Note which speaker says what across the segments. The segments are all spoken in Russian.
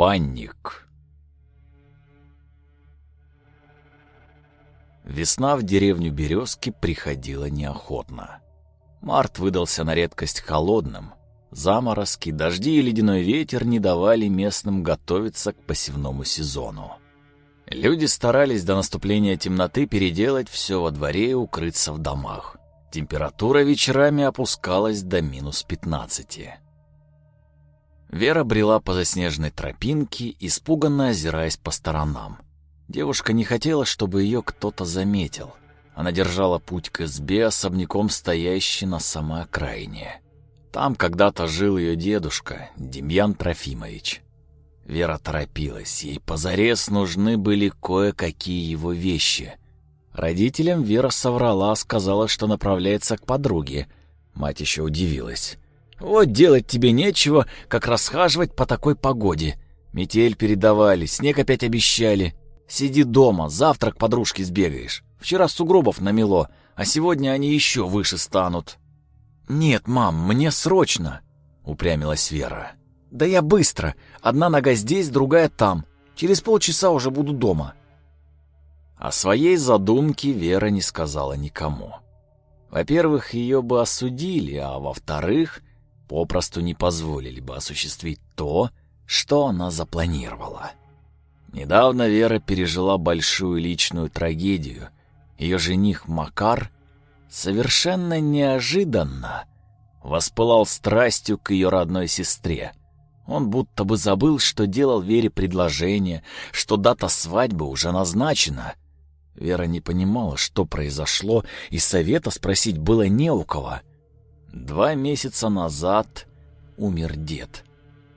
Speaker 1: Банник Весна в деревню Березки приходила неохотно. Март выдался на редкость холодным. Заморозки, дожди и ледяной ветер не давали местным готовиться к посевному сезону. Люди старались до наступления темноты переделать все во дворе и укрыться в домах. Температура вечерами опускалась до минус пятнадцати. Вера брела по заснеженной тропинке, испуганно озираясь по сторонам. Девушка не хотела, чтобы ее кто-то заметил. Она держала путь к избе, особняком стоящей на самой окраине. Там когда-то жил ее дедушка, Демьян Трофимович. Вера торопилась, ей позарез нужны были кое-какие его вещи. Родителям Вера соврала, сказала, что направляется к подруге. Мать еще удивилась. Вот делать тебе нечего, как расхаживать по такой погоде. Метель передавали, снег опять обещали. Сиди дома, завтра к подружке сбегаешь. Вчера сугробов намело, а сегодня они еще выше станут. Нет, мам, мне срочно, упрямилась Вера. Да я быстро. Одна нога здесь, другая там. Через полчаса уже буду дома. О своей задумке Вера не сказала никому. Во-первых, ее бы осудили, а во-вторых, попросту не позволили бы осуществить то, что она запланировала. Недавно Вера пережила большую личную трагедию. Ее жених Макар совершенно неожиданно воспылал страстью к ее родной сестре. Он будто бы забыл, что делал Вере предложение, что дата свадьбы уже назначена. Вера не понимала, что произошло, и совета спросить было не у кого — Два месяца назад умер дед.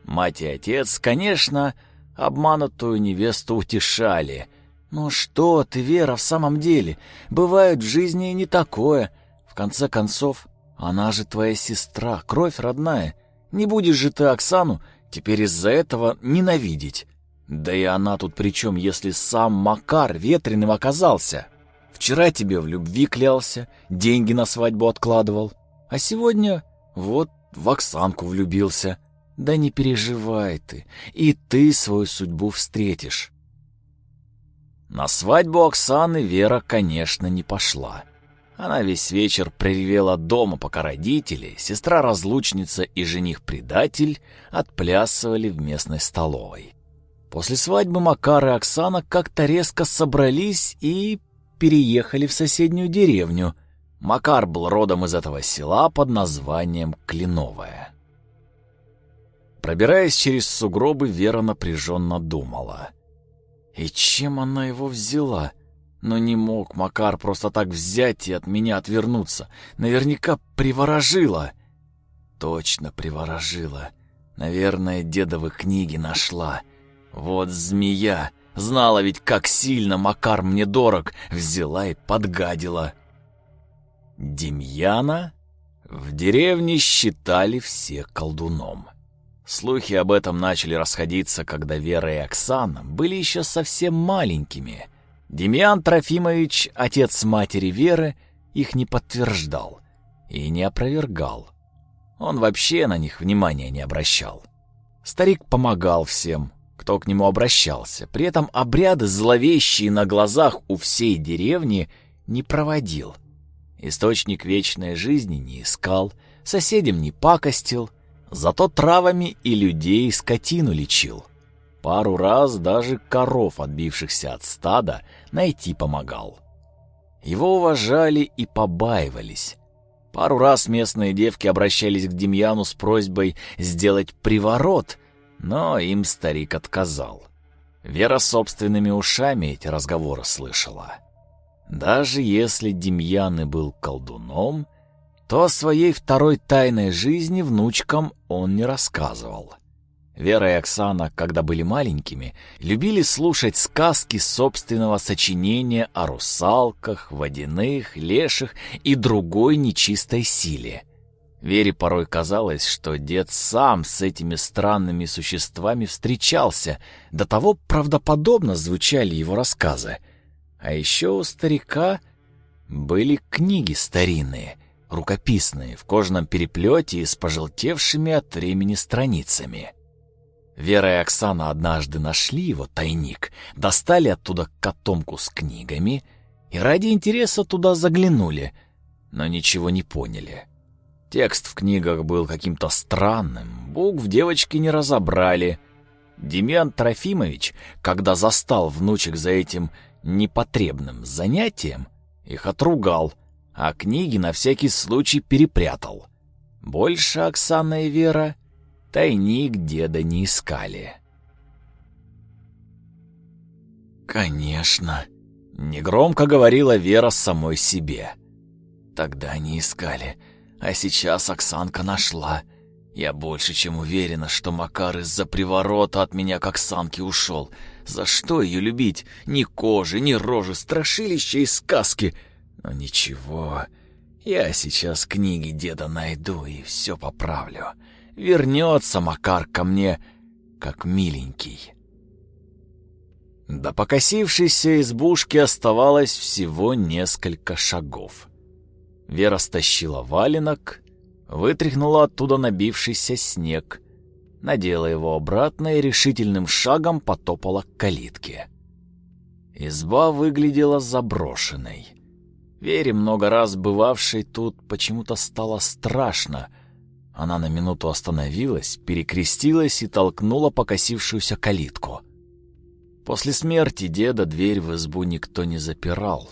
Speaker 1: Мать и отец, конечно, обманутую невесту утешали. «Ну что ты, Вера, в самом деле? Бывает в жизни и не такое. В конце концов, она же твоя сестра, кровь родная. Не будешь же ты Оксану теперь из-за этого ненавидеть. Да и она тут при чем, если сам Макар ветреным оказался? Вчера тебе в любви клялся, деньги на свадьбу откладывал. А сегодня вот в Оксанку влюбился. Да не переживай ты, и ты свою судьбу встретишь. На свадьбу Оксаны Вера, конечно, не пошла. Она весь вечер проревела дома, пока родители, сестра-разлучница и жених-предатель отплясывали в местной столовой. После свадьбы Макар и Оксана как-то резко собрались и переехали в соседнюю деревню, Макар был родом из этого села под названием Клиновое. Пробираясь через сугробы, Вера напряженно думала. И чем она его взяла? Но не мог Макар просто так взять и от меня отвернуться. Наверняка приворожила. Точно приворожила. Наверное, дедовы книги нашла. Вот змея. Знала ведь, как сильно Макар мне дорог. Взяла и подгадила. Демьяна в деревне считали все колдуном. Слухи об этом начали расходиться, когда Вера и Оксана были еще совсем маленькими. Демьян Трофимович, отец матери Веры, их не подтверждал и не опровергал. Он вообще на них внимания не обращал. Старик помогал всем, кто к нему обращался, при этом обряды зловещие на глазах у всей деревни не проводил. Источник вечной жизни не искал, соседям не пакостил, зато травами и людей скотину лечил. Пару раз даже коров, отбившихся от стада, найти помогал. Его уважали и побаивались. Пару раз местные девки обращались к Демьяну с просьбой сделать приворот, но им старик отказал. Вера собственными ушами эти разговоры слышала. Даже если Демьян и был колдуном, то о своей второй тайной жизни внучкам он не рассказывал. Вера и Оксана, когда были маленькими, любили слушать сказки собственного сочинения о русалках, водяных, леших и другой нечистой силе. Вере порой казалось, что дед сам с этими странными существами встречался, до того правдоподобно звучали его рассказы — а еще у старика были книги старинные, рукописные, в кожаном переплете и с пожелтевшими от времени страницами. Вера и Оксана однажды нашли его тайник, достали оттуда котомку с книгами и ради интереса туда заглянули, но ничего не поняли. Текст в книгах был каким-то странным, букв девочки не разобрали. Демьян Трофимович, когда застал внучек за этим непотребным занятием, их отругал, а книги на всякий случай перепрятал. Больше Оксана и Вера тайник деда не искали. «Конечно», — негромко говорила Вера самой себе. «Тогда не искали, а сейчас Оксанка нашла. Я больше чем уверена, что Макар из-за приворота от меня к Оксанке ушел. За что ее любить? Ни кожи, ни рожи, страшилища и сказки. Но ничего, я сейчас книги деда найду и все поправлю. Вернется Макар ко мне, как миленький. До покосившейся избушки оставалось всего несколько шагов. Вера стащила валенок, вытряхнула оттуда набившийся снег, надела его обратно и решительным шагом потопала к калитке. Изба выглядела заброшенной. Вере, много раз бывавшей тут, почему-то стало страшно. Она на минуту остановилась, перекрестилась и толкнула покосившуюся калитку. После смерти деда дверь в избу никто не запирал.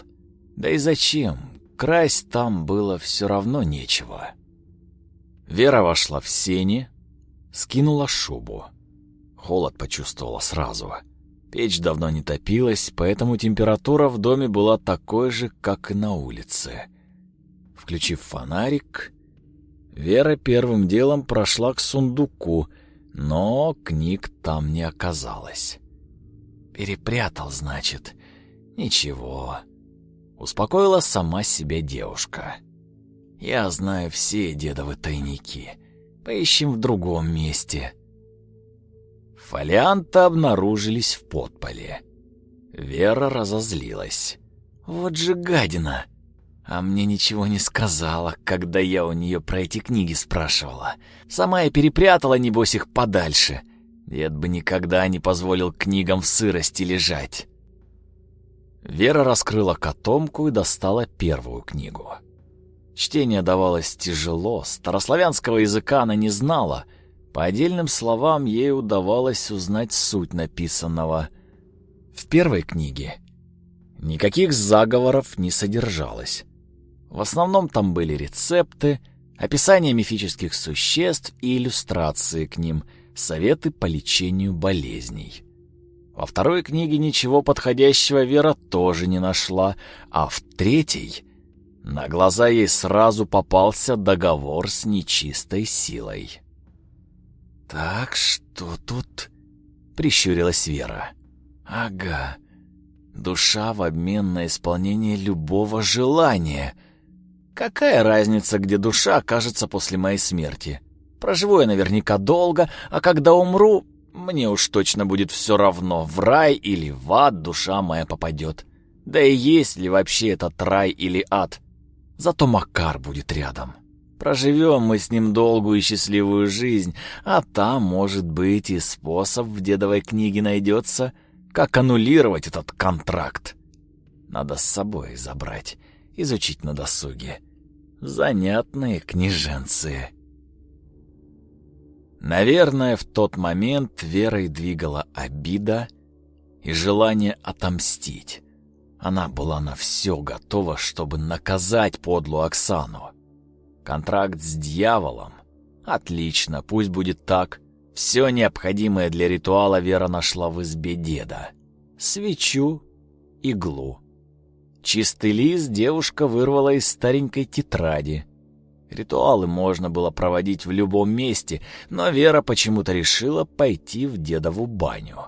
Speaker 1: Да и зачем? Красть там было все равно нечего. Вера вошла в сени, скинула шубу. Холод почувствовала сразу — Печь давно не топилась, поэтому температура в доме была такой же, как и на улице. Включив фонарик, Вера первым делом прошла к сундуку, но книг там не оказалось. «Перепрятал, значит. Ничего». Успокоила сама себя девушка. «Я знаю все дедовы тайники. Поищем в другом месте». Фолианты обнаружились в подполе. Вера разозлилась. «Вот же гадина! А мне ничего не сказала, когда я у нее про эти книги спрашивала. Сама я перепрятала, небось, их подальше. Дед бы никогда не позволил книгам в сырости лежать». Вера раскрыла котомку и достала первую книгу. Чтение давалось тяжело, старославянского языка она не знала — по отдельным словам ей удавалось узнать суть написанного. В первой книге никаких заговоров не содержалось. В основном там были рецепты, описание мифических существ и иллюстрации к ним, советы по лечению болезней. Во второй книге ничего подходящего Вера тоже не нашла, а в третьей на глаза ей сразу попался договор с нечистой силой. «Так, что тут?» — прищурилась Вера. «Ага. Душа в обмен на исполнение любого желания. Какая разница, где душа окажется после моей смерти? Проживу я наверняка долго, а когда умру, мне уж точно будет все равно, в рай или в ад душа моя попадет. Да и есть ли вообще этот рай или ад? Зато Макар будет рядом». Проживем мы с ним долгую и счастливую жизнь, а там, может быть, и способ в дедовой книге найдется, как аннулировать этот контракт. Надо с собой забрать, изучить на досуге. Занятные книженцы. Наверное, в тот момент Верой двигала обида и желание отомстить. Она была на все готова, чтобы наказать подлую Оксану. Контракт с дьяволом? Отлично, пусть будет так. Все необходимое для ритуала Вера нашла в избе деда. Свечу, иглу. Чистый лист девушка вырвала из старенькой тетради. Ритуалы можно было проводить в любом месте, но Вера почему-то решила пойти в дедову баню.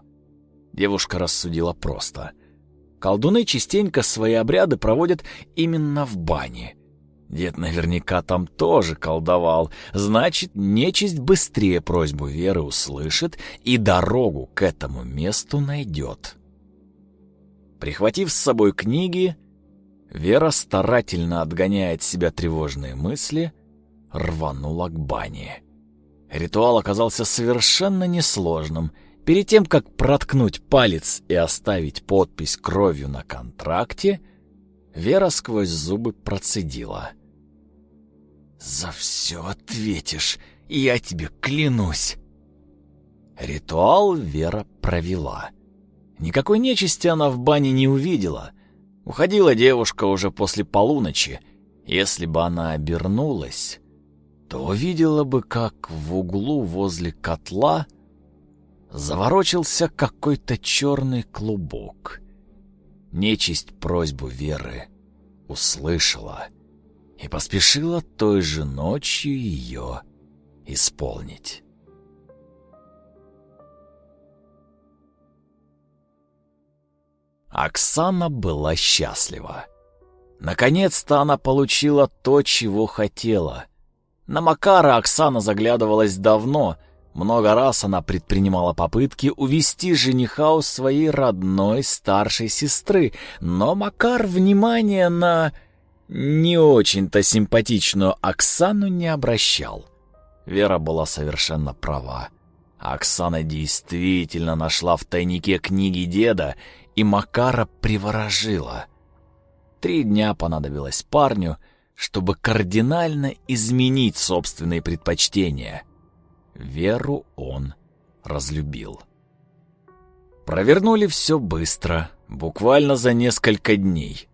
Speaker 1: Девушка рассудила просто. Колдуны частенько свои обряды проводят именно в бане — Дед наверняка там тоже колдовал. Значит, нечисть быстрее просьбу Веры услышит и дорогу к этому месту найдет. Прихватив с собой книги, Вера, старательно отгоняя от себя тревожные мысли, рванула к бане. Ритуал оказался совершенно несложным. Перед тем, как проткнуть палец и оставить подпись кровью на контракте, Вера сквозь зубы процедила. «За все ответишь, я тебе клянусь!» Ритуал Вера провела. Никакой нечисти она в бане не увидела. Уходила девушка уже после полуночи. Если бы она обернулась, то увидела бы, как в углу возле котла заворочился какой-то черный клубок. Нечисть просьбу Веры услышала и поспешила той же ночью ее исполнить. Оксана была счастлива. Наконец-то она получила то, чего хотела. На Макара Оксана заглядывалась давно. Много раз она предпринимала попытки увести жениха у своей родной старшей сестры, но Макар внимания на не очень-то симпатичную Оксану не обращал. Вера была совершенно права. Оксана действительно нашла в тайнике книги деда и Макара приворожила. Три дня понадобилось парню, чтобы кардинально изменить собственные предпочтения. Веру он разлюбил. Провернули все быстро, буквально за несколько дней.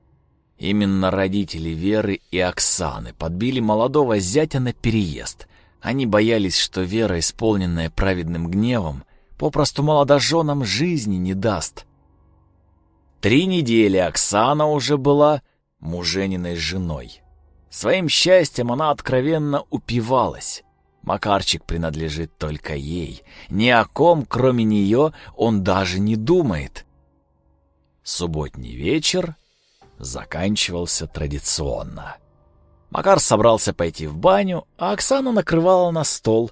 Speaker 1: Именно родители Веры и Оксаны подбили молодого зятя на переезд. Они боялись, что Вера, исполненная праведным гневом, попросту молодоженам жизни не даст. Три недели Оксана уже была мужениной женой. Своим счастьем она откровенно упивалась. Макарчик принадлежит только ей. Ни о ком, кроме нее, он даже не думает. Субботний вечер заканчивался традиционно. Макар собрался пойти в баню, а Оксана накрывала на стол,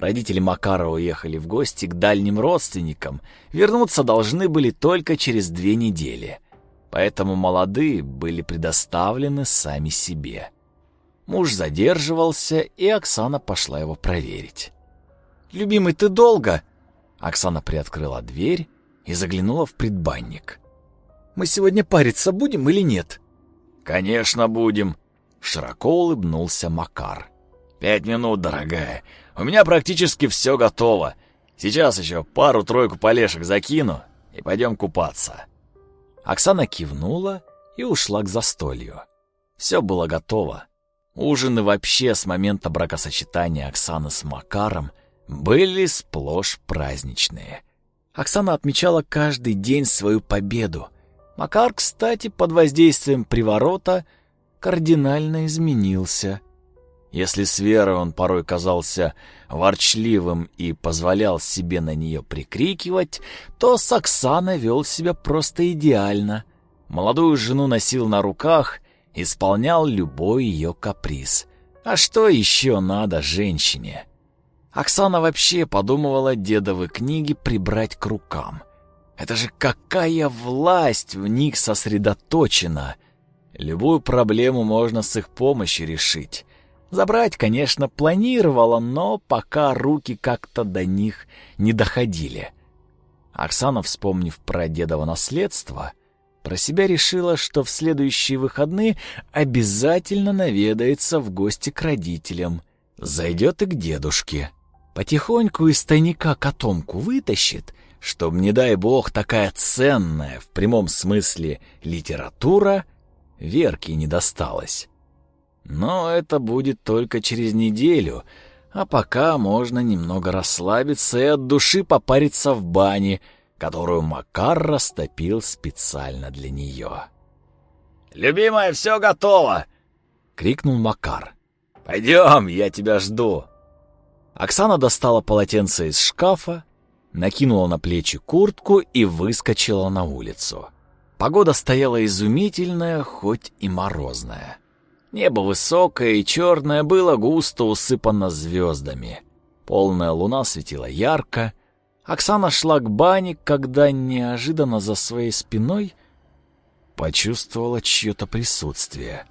Speaker 1: Родители Макара уехали в гости к дальним родственникам. Вернуться должны были только через две недели. Поэтому молодые были предоставлены сами себе. Муж задерживался, и Оксана пошла его проверить. «Любимый, ты долго?» Оксана приоткрыла дверь и заглянула в предбанник. «Мы сегодня париться будем или нет?» «Конечно будем», — широко улыбнулся Макар. «Пять минут, дорогая. У меня практически все готово. Сейчас еще пару-тройку полешек закину и пойдем купаться». Оксана кивнула и ушла к застолью. Все было готово. Ужины вообще с момента бракосочетания Оксаны с Макаром были сплошь праздничные. Оксана отмечала каждый день свою победу. Макар, кстати, под воздействием приворота кардинально изменился. Если с Верой он порой казался ворчливым и позволял себе на нее прикрикивать, то с Оксаной вел себя просто идеально. Молодую жену носил на руках, исполнял любой ее каприз. А что еще надо женщине? Оксана вообще подумывала дедовы книги прибрать к рукам. Это же какая власть в них сосредоточена! Любую проблему можно с их помощью решить. Забрать, конечно, планировала, но пока руки как-то до них не доходили. Оксана, вспомнив про дедово наследство, про себя решила, что в следующие выходные обязательно наведается в гости к родителям. Зайдет и к дедушке. Потихоньку из тайника котомку вытащит, чтобы, не дай бог, такая ценная, в прямом смысле, литература Верке не досталась. Но это будет только через неделю, а пока можно немного расслабиться и от души попариться в бане, которую Макар растопил специально для нее. «Любимая, все готово!» — крикнул Макар. «Пойдем, я тебя жду!» Оксана достала полотенце из шкафа, накинула на плечи куртку и выскочила на улицу. Погода стояла изумительная, хоть и морозная. Небо высокое и черное было густо усыпано звездами. Полная луна светила ярко. Оксана шла к бане, когда неожиданно за своей спиной почувствовала чье-то присутствие.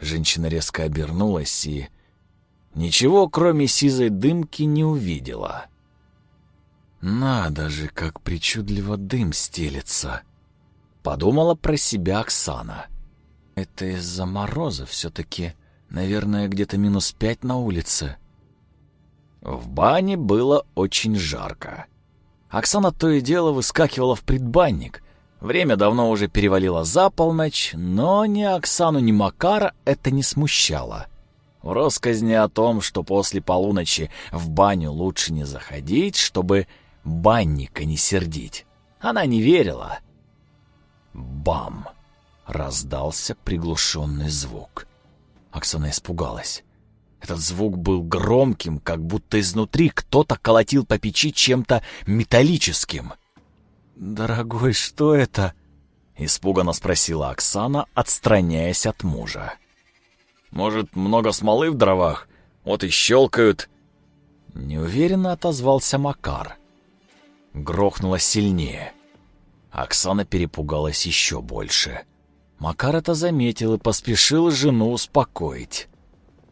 Speaker 1: Женщина резко обернулась и ничего, кроме сизой дымки, не увидела. «Надо же, как причудливо дым стелется!» — подумала про себя Оксана. «Это из-за мороза все-таки, наверное, где-то минус пять на улице». В бане было очень жарко. Оксана то и дело выскакивала в предбанник. Время давно уже перевалило за полночь, но ни Оксану, ни Макара это не смущало. В россказни о том, что после полуночи в баню лучше не заходить, чтобы банника не сердить, она не верила. Бам! Раздался приглушенный звук. Оксана испугалась. Этот звук был громким, как будто изнутри кто-то колотил по печи чем-то металлическим. «Дорогой, что это?» — испуганно спросила Оксана, отстраняясь от мужа. «Может, много смолы в дровах? Вот и щелкают». Неуверенно отозвался Макар. Грохнуло сильнее. Оксана перепугалась еще больше. Макар это заметил и поспешил жену успокоить.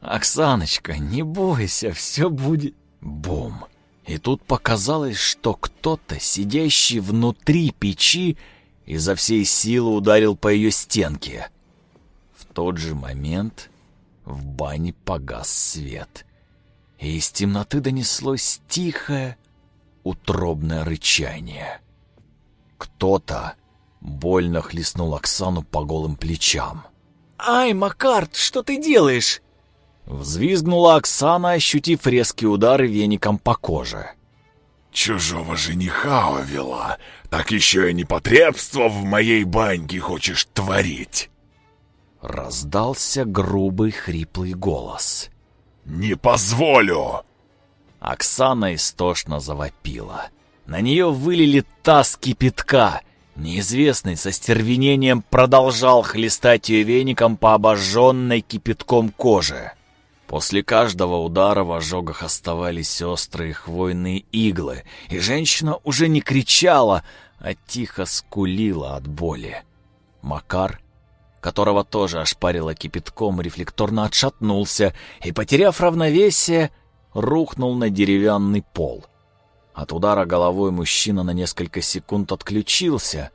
Speaker 1: «Оксаночка, не бойся, все будет...» Бум! И тут показалось, что кто-то, сидящий внутри печи, изо всей силы ударил по ее стенке. В тот же момент в бане погас свет, и из темноты донеслось тихое, утробное рычание. Кто-то больно хлестнул Оксану по голым плечам.
Speaker 2: «Ай, Макарт, что ты делаешь?»
Speaker 1: Взвизгнула Оксана, ощутив резкий удар веником по коже.
Speaker 3: «Чужого жениха увела, так еще и непотребство в моей баньке хочешь творить!»
Speaker 1: Раздался грубый хриплый голос.
Speaker 3: «Не позволю!»
Speaker 1: Оксана истошно завопила. На нее вылили таз кипятка. Неизвестный со стервенением продолжал хлестать ее веником по обожженной кипятком коже. После каждого удара в ожогах оставались острые хвойные иглы, и женщина уже не кричала, а тихо скулила от боли. Макар, которого тоже ошпарило кипятком, рефлекторно отшатнулся и, потеряв равновесие, рухнул на деревянный пол. От удара головой мужчина на несколько секунд отключился.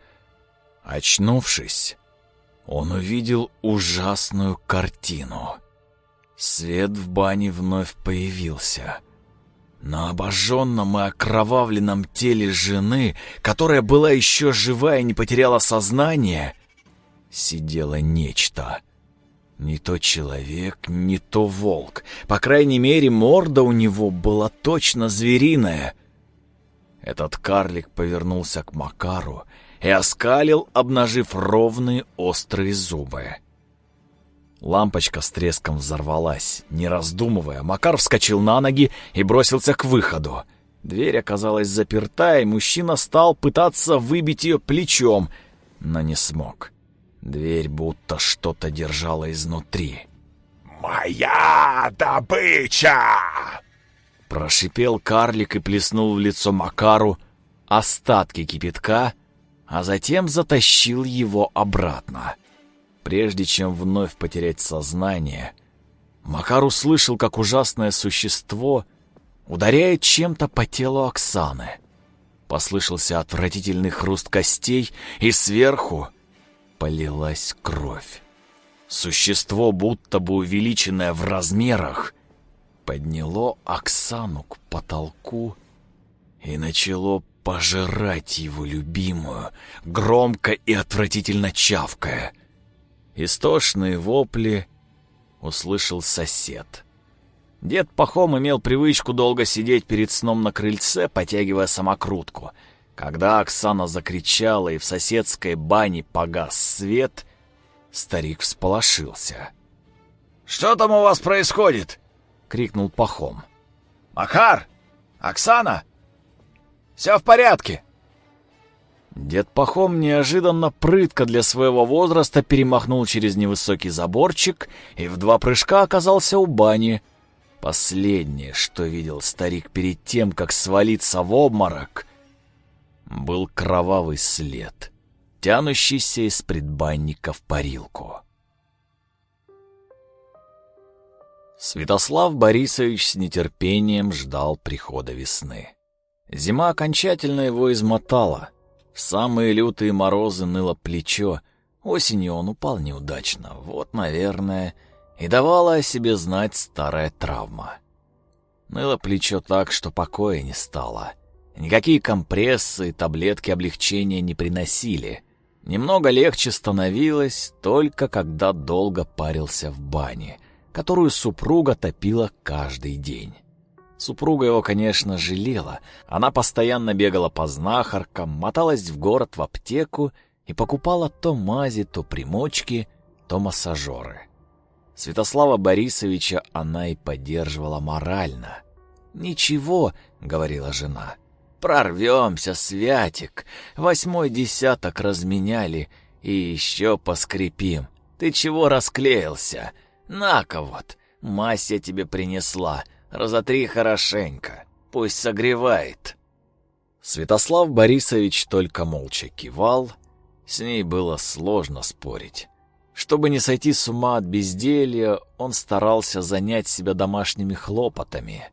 Speaker 1: Очнувшись, он увидел ужасную картину — Свет в бане вновь появился. На обожженном и окровавленном теле жены, которая была еще жива и не потеряла сознание, сидело нечто. Не то человек, не то волк. По крайней мере, морда у него была точно звериная. Этот карлик повернулся к Макару и оскалил, обнажив ровные острые зубы. Лампочка с треском взорвалась. Не раздумывая, Макар вскочил на ноги и бросился к выходу. Дверь оказалась заперта, и мужчина стал пытаться выбить ее плечом, но не смог. Дверь будто что-то держала изнутри.
Speaker 3: «Моя добыча!»
Speaker 1: Прошипел карлик и плеснул в лицо Макару остатки кипятка, а затем затащил его обратно. Прежде чем вновь потерять сознание, Макар услышал, как ужасное существо ударяет чем-то по телу Оксаны. Послышался отвратительный хруст костей, и сверху полилась кровь. Существо, будто бы увеличенное в размерах, подняло Оксану к потолку и начало пожирать его любимую, громко и отвратительно чавкая — Истошные вопли услышал сосед. Дед Пахом имел привычку долго сидеть перед сном на крыльце, потягивая самокрутку. Когда Оксана закричала и в соседской бане погас свет, старик всполошился.
Speaker 2: «Что там у вас происходит?» — крикнул Пахом. «Макар! Оксана! Все в порядке!»
Speaker 1: Дед Пахом неожиданно прытко для своего возраста перемахнул через невысокий заборчик и в два прыжка оказался у бани. Последнее, что видел старик перед тем, как свалиться в обморок, был кровавый след, тянущийся из предбанника в парилку. Святослав Борисович с нетерпением ждал прихода весны. Зима окончательно его измотала. В самые лютые морозы ныло плечо. Осенью он упал неудачно. Вот, наверное, и давала о себе знать старая травма. Ныло плечо так, что покоя не стало. Никакие компрессы и таблетки облегчения не приносили. Немного легче становилось только когда долго парился в бане — которую супруга топила каждый день. Супруга его, конечно, жалела. Она постоянно бегала по знахаркам, моталась в город в аптеку и покупала то мази, то примочки, то массажеры. Святослава Борисовича она и поддерживала морально. «Ничего», — говорила жена, — «прорвемся, Святик. Восьмой десяток разменяли и еще поскрипим. Ты чего расклеился? На-ка вот, мазь я тебе принесла, разотри хорошенько, пусть согревает». Святослав Борисович только молча кивал, с ней было сложно спорить. Чтобы не сойти с ума от безделья, он старался занять себя домашними хлопотами.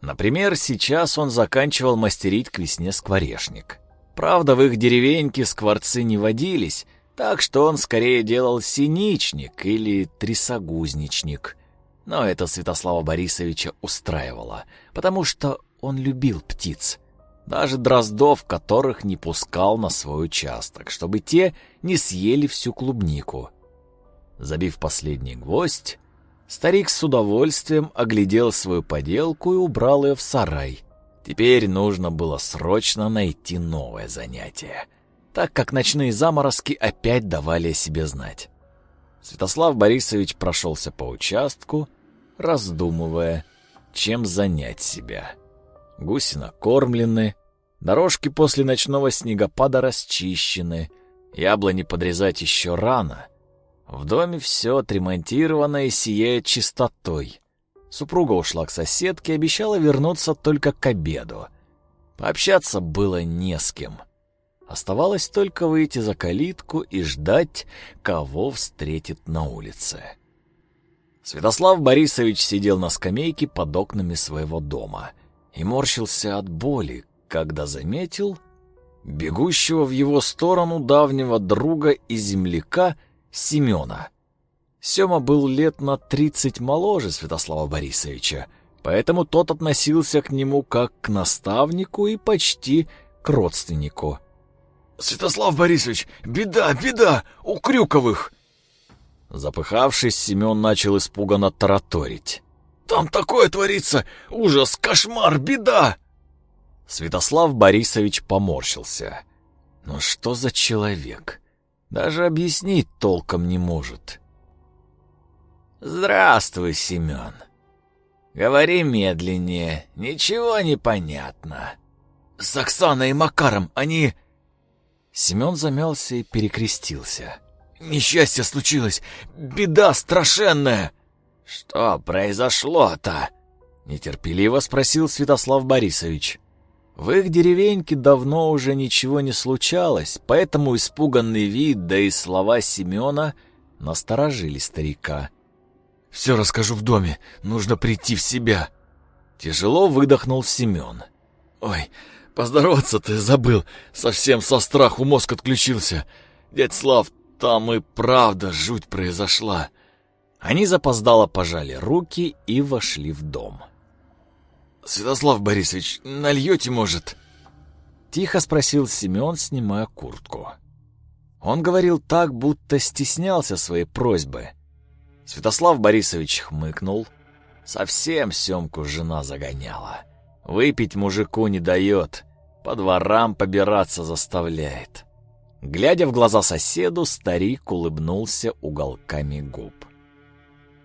Speaker 1: Например, сейчас он заканчивал мастерить к весне скворечник. Правда, в их деревеньке скворцы не водились, так что он скорее делал синичник или трясогузничник. Но это Святослава Борисовича устраивало, потому что он любил птиц. Даже дроздов, которых не пускал на свой участок, чтобы те не съели всю клубнику. Забив последний гвоздь, старик с удовольствием оглядел свою поделку и убрал ее в сарай. Теперь нужно было срочно найти новое занятие — так как ночные заморозки опять давали о себе знать. Святослав Борисович прошелся по участку, раздумывая, чем занять себя. Гуси накормлены, дорожки после ночного снегопада расчищены, яблони подрезать еще рано. В доме все отремонтировано и сияет чистотой. Супруга ушла к соседке и обещала вернуться только к обеду. Пообщаться было не с кем — Оставалось только выйти за калитку и ждать, кого встретит на улице. Святослав Борисович сидел на скамейке под окнами своего дома и морщился от боли, когда заметил бегущего в его сторону давнего друга и земляка Семена. Сема был лет на тридцать моложе Святослава Борисовича, поэтому тот относился к нему как к наставнику и почти к родственнику.
Speaker 2: «Святослав Борисович, беда, беда! У Крюковых!»
Speaker 1: Запыхавшись, Семен начал испуганно тараторить.
Speaker 2: «Там такое творится! Ужас, кошмар, беда!»
Speaker 1: Святослав Борисович поморщился. «Но что за человек? Даже объяснить толком не может». «Здравствуй, Семен. Говори медленнее, ничего не понятно».
Speaker 2: «С Оксаной и Макаром они...»
Speaker 1: Семен замялся и перекрестился.
Speaker 2: «Несчастье случилось! Беда страшенная!»
Speaker 1: «Что произошло-то?» — нетерпеливо спросил Святослав Борисович. В их деревеньке давно уже ничего не случалось, поэтому испуганный вид, да и слова Семена насторожили старика.
Speaker 2: «Все расскажу в доме, нужно прийти в себя».
Speaker 1: Тяжело выдохнул Семен.
Speaker 2: «Ой, Поздороваться ты забыл. Совсем со страху мозг отключился. Дядь Слав, там и правда жуть произошла.
Speaker 1: Они запоздало пожали руки и вошли в дом.
Speaker 2: «Святослав Борисович, нальете, может?»
Speaker 1: Тихо спросил Семен, снимая куртку. Он говорил так, будто стеснялся своей просьбы. Святослав Борисович хмыкнул. Совсем Семку жена загоняла. Выпить мужику не дает по дворам побираться заставляет. Глядя в глаза соседу, старик улыбнулся уголками губ.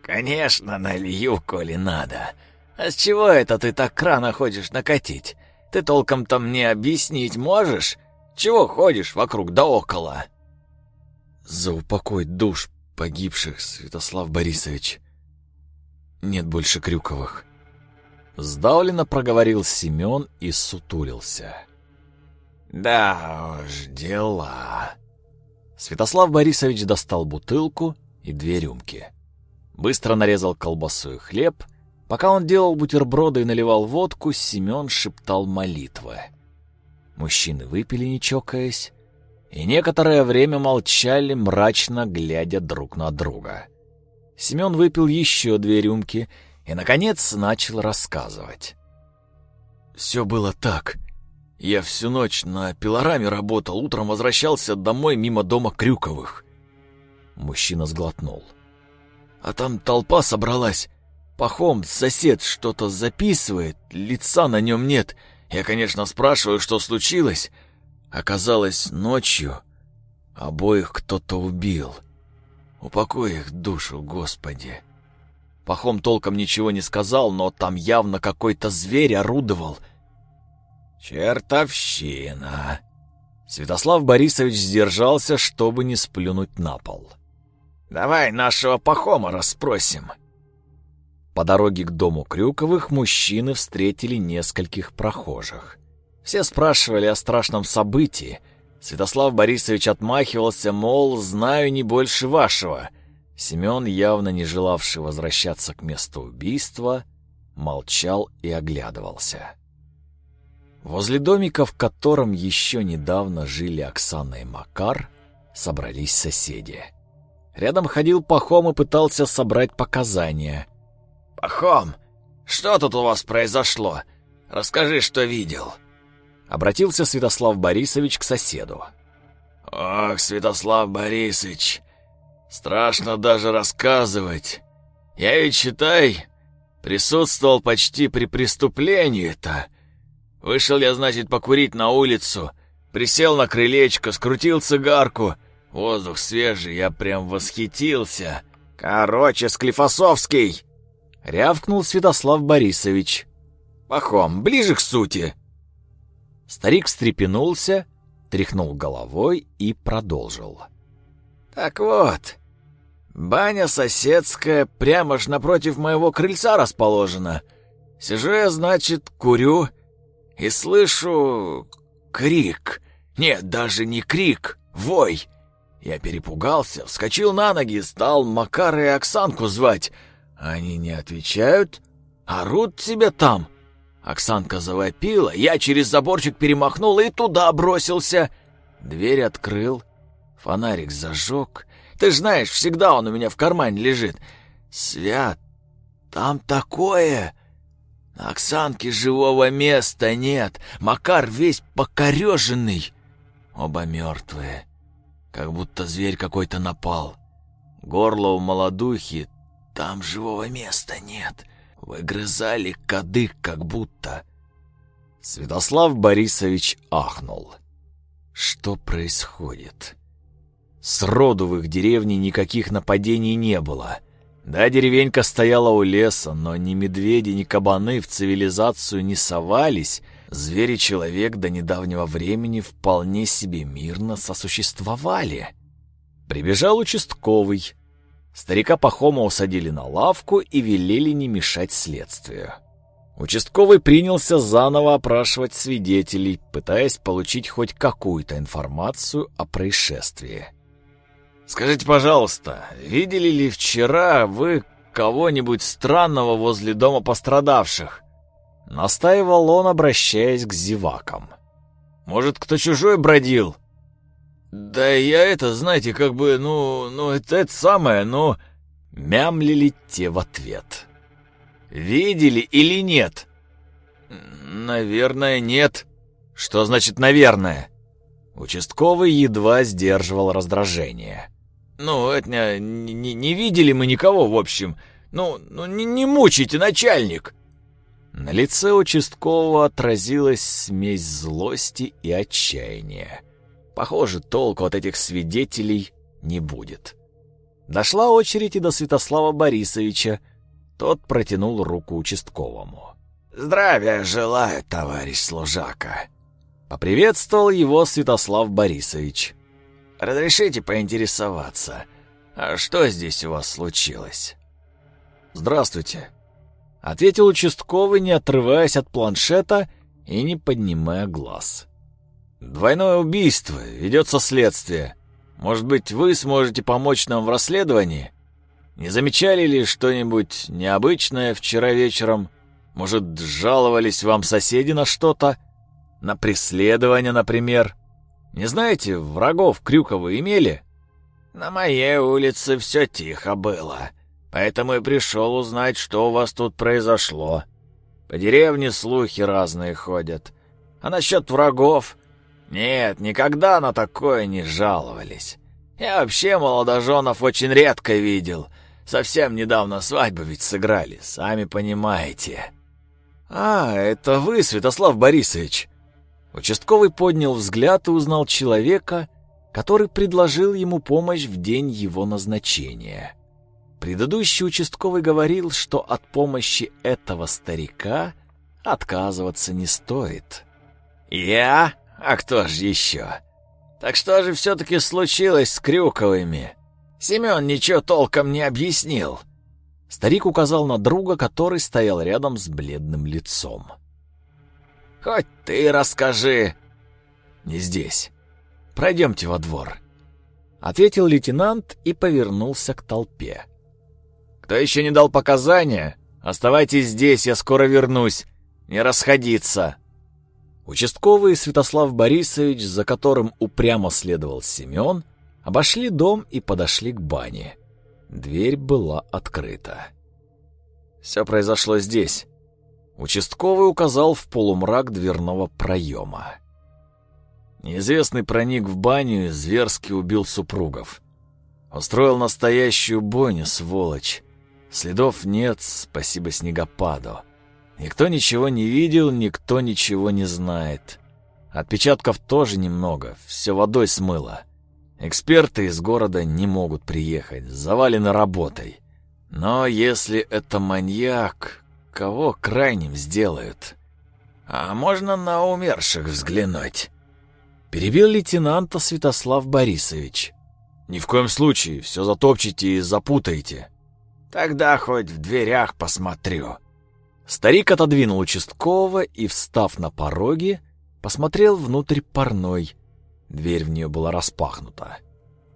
Speaker 1: «Конечно, налью, коли надо. А с чего это ты так рано ходишь накатить? Ты толком-то мне объяснить можешь? Чего ходишь вокруг да около?»
Speaker 2: «За упокой душ погибших, Святослав Борисович. Нет больше Крюковых».
Speaker 1: Сдавленно проговорил Семен и сутулился.
Speaker 2: Да уж, дела.
Speaker 1: Святослав Борисович достал бутылку и две рюмки. быстро нарезал колбасу и хлеб. Пока он делал бутерброды и наливал водку, Семен шептал молитвы. Мужчины выпили, не чокаясь, и некоторое время молчали, мрачно глядя друг на друга. Семен выпил еще две рюмки и, наконец, начал рассказывать. «Все было так. Я всю ночь на пилораме работал, утром возвращался домой мимо дома Крюковых». Мужчина сглотнул. «А там толпа собралась. Пахом сосед что-то записывает, лица на нем нет. Я, конечно, спрашиваю, что случилось. Оказалось, ночью обоих кто-то убил. Упокой их душу, Господи. Пахом толком ничего не сказал, но там явно какой-то зверь орудовал. Чертовщина. Святослав Борисович сдержался, чтобы не сплюнуть на пол. Давай нашего Пахома расспросим. По дороге к дому Крюковых мужчины встретили нескольких прохожих. Все спрашивали о страшном событии — Святослав Борисович отмахивался, мол, знаю не больше вашего. Семен, явно не желавший возвращаться к месту убийства, молчал и оглядывался. Возле домика, в котором еще недавно жили Оксана и Макар, собрались соседи. Рядом ходил Пахом и пытался собрать показания. «Пахом, что тут у вас произошло? Расскажи, что видел». Обратился Святослав Борисович к соседу. «Ох, Святослав Борисович, страшно даже рассказывать. Я ведь, считай, присутствовал почти при преступлении-то. Вышел я, значит, покурить на улицу, присел на крылечко, скрутил цигарку. Воздух свежий, я прям восхитился. Короче, Склифосовский!» — рявкнул Святослав Борисович. «Пахом, ближе к сути!» Старик встрепенулся, тряхнул головой и продолжил. «Так вот, баня соседская прямо ж напротив моего крыльца расположена. Сижу я, значит, курю и слышу крик. Нет, даже не крик, вой. Я перепугался, вскочил на ноги, стал Макара и Оксанку звать. Они не отвечают, орут себе там. Оксанка завопила, я через заборчик перемахнул и туда бросился. Дверь открыл, фонарик зажег. Ты знаешь, всегда он у меня в кармане лежит. Свят, там такое... На Оксанке живого места нет. Макар весь покореженный. Оба мертвые. Как будто зверь какой-то напал. Горло у молодухи, там живого места нет. Выгрызали кадык как будто. Святослав Борисович ахнул. Что происходит? Сроду в их деревне никаких нападений не было. Да, деревенька стояла у леса, но ни медведи, ни кабаны в цивилизацию не совались. Звери-человек до недавнего времени вполне себе мирно сосуществовали. Прибежал участковый, Старика Пахома усадили на лавку и велели не мешать следствию. Участковый принялся заново опрашивать свидетелей, пытаясь получить хоть какую-то информацию о происшествии. «Скажите, пожалуйста, видели ли вчера вы кого-нибудь странного возле дома пострадавших?» Настаивал он, обращаясь к зевакам. «Может, кто чужой бродил?» «Да я это, знаете, как бы, ну, ну, это, это самое, ну...» Мямлили те в ответ. «Видели или нет?» «Наверное, нет». «Что значит «наверное»?» Участковый едва сдерживал раздражение. «Ну, это не, не, не видели мы никого, в общем. Ну, ну не, не мучайте, начальник!» На лице участкового отразилась смесь злости и отчаяния. Похоже, толку от этих свидетелей не будет. Дошла очередь и до Святослава Борисовича. Тот протянул руку участковому. «Здравия желаю, товарищ служака!» Поприветствовал его Святослав Борисович. «Разрешите поинтересоваться, а что здесь у вас случилось?» «Здравствуйте», — ответил участковый, не отрываясь от планшета и не поднимая глаз. Двойное убийство, ведется следствие. Может быть, вы сможете помочь нам в расследовании? Не замечали ли что-нибудь необычное вчера вечером? Может, жаловались вам соседи на что-то? На преследование, например? Не знаете, врагов Крюкова имели?»
Speaker 2: «На моей улице все тихо было, поэтому и пришел узнать, что у вас тут произошло. По деревне слухи разные ходят. А насчет врагов? Нет, никогда на такое не жаловались. Я вообще молодоженов очень редко видел. Совсем недавно свадьбу ведь сыграли, сами понимаете».
Speaker 1: «А, это вы, Святослав Борисович!» Участковый поднял взгляд и узнал человека, который предложил ему помощь в день его назначения. Предыдущий участковый говорил, что от помощи этого старика отказываться не стоит.
Speaker 2: «Я? А кто же еще? Так что же все-таки случилось с Крюковыми? Семен ничего толком не объяснил».
Speaker 1: Старик указал на друга, который стоял рядом с бледным лицом.
Speaker 2: «Хоть ты расскажи».
Speaker 1: «Не здесь. Пройдемте во двор», — ответил лейтенант и повернулся к толпе.
Speaker 2: «Кто еще не дал показания? Оставайтесь здесь, я скоро вернусь. Не расходиться».
Speaker 1: Участковый Святослав Борисович, за которым упрямо следовал Семен, обошли дом и подошли к бане. Дверь была открыта. Все произошло здесь. Участковый указал в полумрак дверного проема. Неизвестный проник в баню и зверски убил супругов. Устроил настоящую бойню, сволочь. Следов нет, спасибо снегопаду. Никто ничего не видел, никто ничего не знает. Отпечатков тоже немного, все водой смыло. Эксперты из города не могут приехать, завалены работой. Но если это маньяк, кого крайним сделают?
Speaker 2: А можно на умерших взглянуть?
Speaker 1: Перебил лейтенанта Святослав Борисович.
Speaker 2: Ни в коем случае, все затопчите и запутаете. Тогда хоть в дверях посмотрю.
Speaker 1: Старик отодвинул участкового и, встав на пороге, посмотрел внутрь парной. Дверь в нее была распахнута.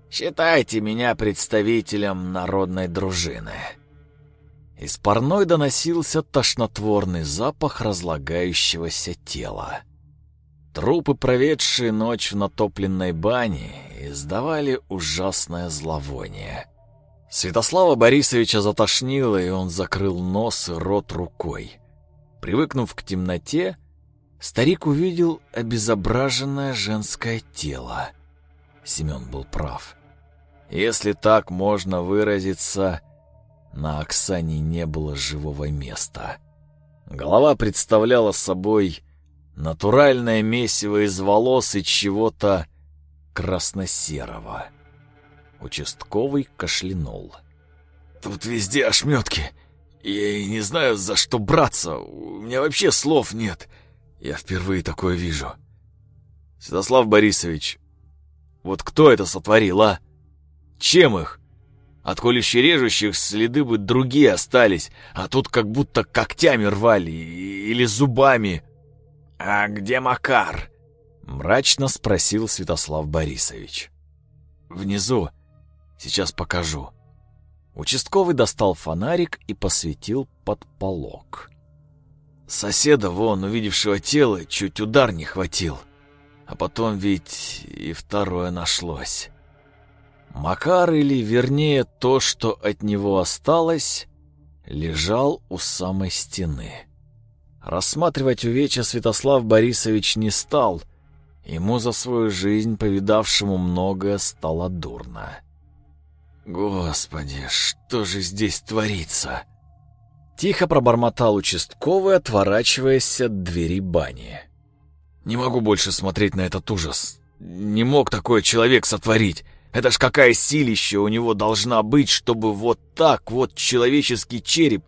Speaker 2: «Считайте меня представителем народной дружины».
Speaker 1: Из парной доносился тошнотворный запах разлагающегося тела. Трупы, проведшие ночь в натопленной бане, издавали ужасное зловоние. Святослава Борисовича затошнило, и он закрыл нос и рот рукой. Привыкнув к темноте, старик увидел обезображенное женское тело. Семен был прав. Если так можно выразиться, на Оксане не было живого места. Голова представляла собой натуральное месиво из волос и чего-то красно-серого. Участковый кашлянул.
Speaker 3: «Тут везде ошметки. Я и не знаю, за что браться. У меня вообще слов нет. Я впервые такое вижу».
Speaker 1: «Святослав Борисович, вот кто это сотворил, а? Чем их? От колюще режущих следы бы другие остались, а тут как будто когтями рвали или зубами».
Speaker 2: «А где Макар?»
Speaker 1: — мрачно спросил Святослав Борисович. «Внизу. Сейчас покажу». Участковый достал фонарик и посветил под полок. Соседа, вон, увидевшего тело, чуть удар не хватил. А потом ведь и второе нашлось. Макар, или вернее то, что от него осталось, лежал у самой стены. Рассматривать увечья Святослав Борисович не стал. Ему за свою жизнь, повидавшему многое, стало дурно. «Господи, что же здесь творится?» Тихо пробормотал участковый, отворачиваясь от двери бани. «Не могу больше смотреть на этот ужас. Не мог такой человек сотворить. Это ж какая силища у него должна быть, чтобы вот так вот человеческий череп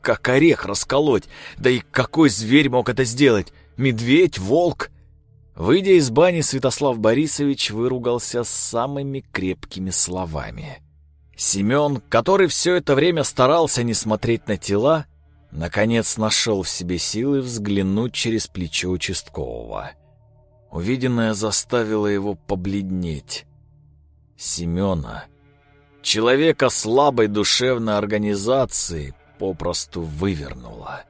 Speaker 1: как орех расколоть. Да и какой зверь мог это сделать? Медведь? Волк? Выйдя из бани, Святослав Борисович выругался самыми крепкими словами. Семен, который все это время старался не смотреть на тела, наконец нашел в себе силы взглянуть через плечо участкового. Увиденное заставило его побледнеть. Семена Человека слабой душевной организации попросту вывернуло.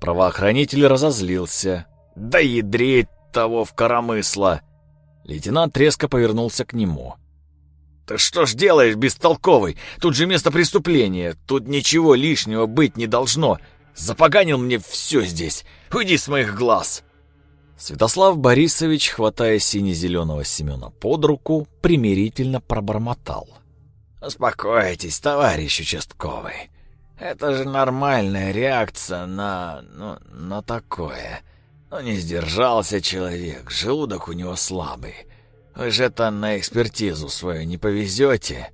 Speaker 1: Правоохранитель разозлился. «Да ядреть того в коромысло!» Лейтенант резко повернулся к нему. «Ты что ж делаешь, бестолковый? Тут же место преступления. Тут ничего лишнего быть не должно. Запоганил мне все здесь. Уйди с моих глаз!» Святослав Борисович, хватая сине-зеленого Семена под руку, примирительно пробормотал.
Speaker 2: «Успокойтесь, товарищ участковый. Это же нормальная реакция на... ну, на такое. Ну, не сдержался человек, желудок у него слабый. Вы же это на экспертизу свою не повезете?»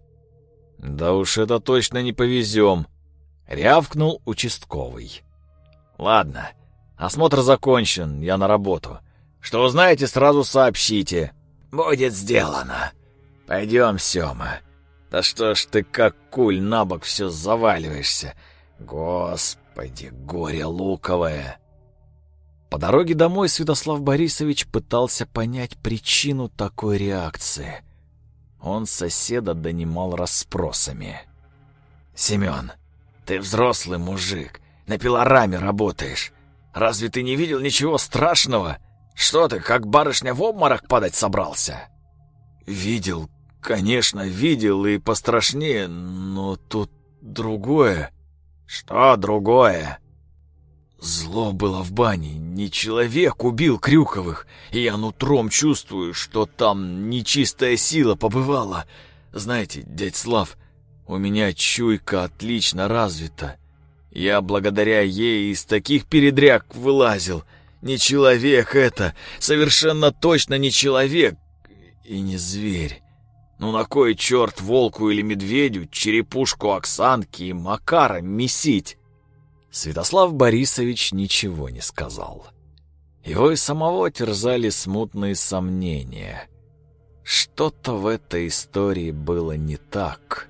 Speaker 1: «Да уж это точно не повезем», — рявкнул участковый. «Ладно, осмотр закончен, я на работу. Что узнаете, сразу сообщите».
Speaker 2: «Будет сделано. Пойдем, Сёма».
Speaker 1: «Да что ж ты как куль на бок все заваливаешься? Господи, горе луковое!» По дороге домой Святослав Борисович пытался понять причину такой реакции. Он соседа донимал расспросами.
Speaker 2: «Семен, ты взрослый мужик, на пилораме работаешь. Разве ты не видел ничего страшного? Что ты, как барышня в обморок падать собрался?»
Speaker 3: «Видел, конечно, видел и пострашнее, но тут другое».
Speaker 2: «Что другое?»
Speaker 3: Зло было в бане, не человек убил Крюковых, и я нутром чувствую, что там нечистая сила побывала. Знаете, дядь Слав, у меня чуйка отлично развита. Я благодаря ей из таких передряг вылазил. Не человек это, совершенно точно не человек и не зверь. Ну на кой черт волку или медведю черепушку Оксанки и Макара месить?
Speaker 1: Святослав Борисович ничего не сказал. Его и самого терзали смутные сомнения. Что-то в этой истории было не так.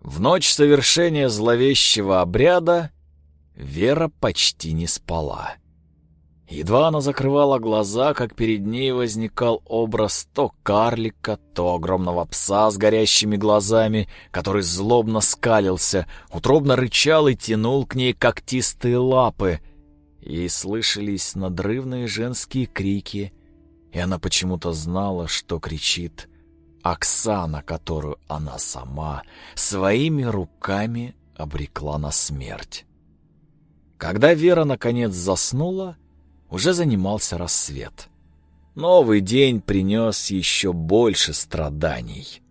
Speaker 1: В ночь совершения зловещего обряда Вера почти не спала. Едва она закрывала глаза, как перед ней возникал образ то карлика, то огромного пса с горящими глазами, который злобно скалился, утробно рычал и тянул к ней когтистые лапы. Ей слышались надрывные женские крики, и она почему-то знала, что кричит Оксана, которую она сама своими руками обрекла на смерть. Когда Вера наконец заснула, уже занимался рассвет. Новый день принес еще больше страданий.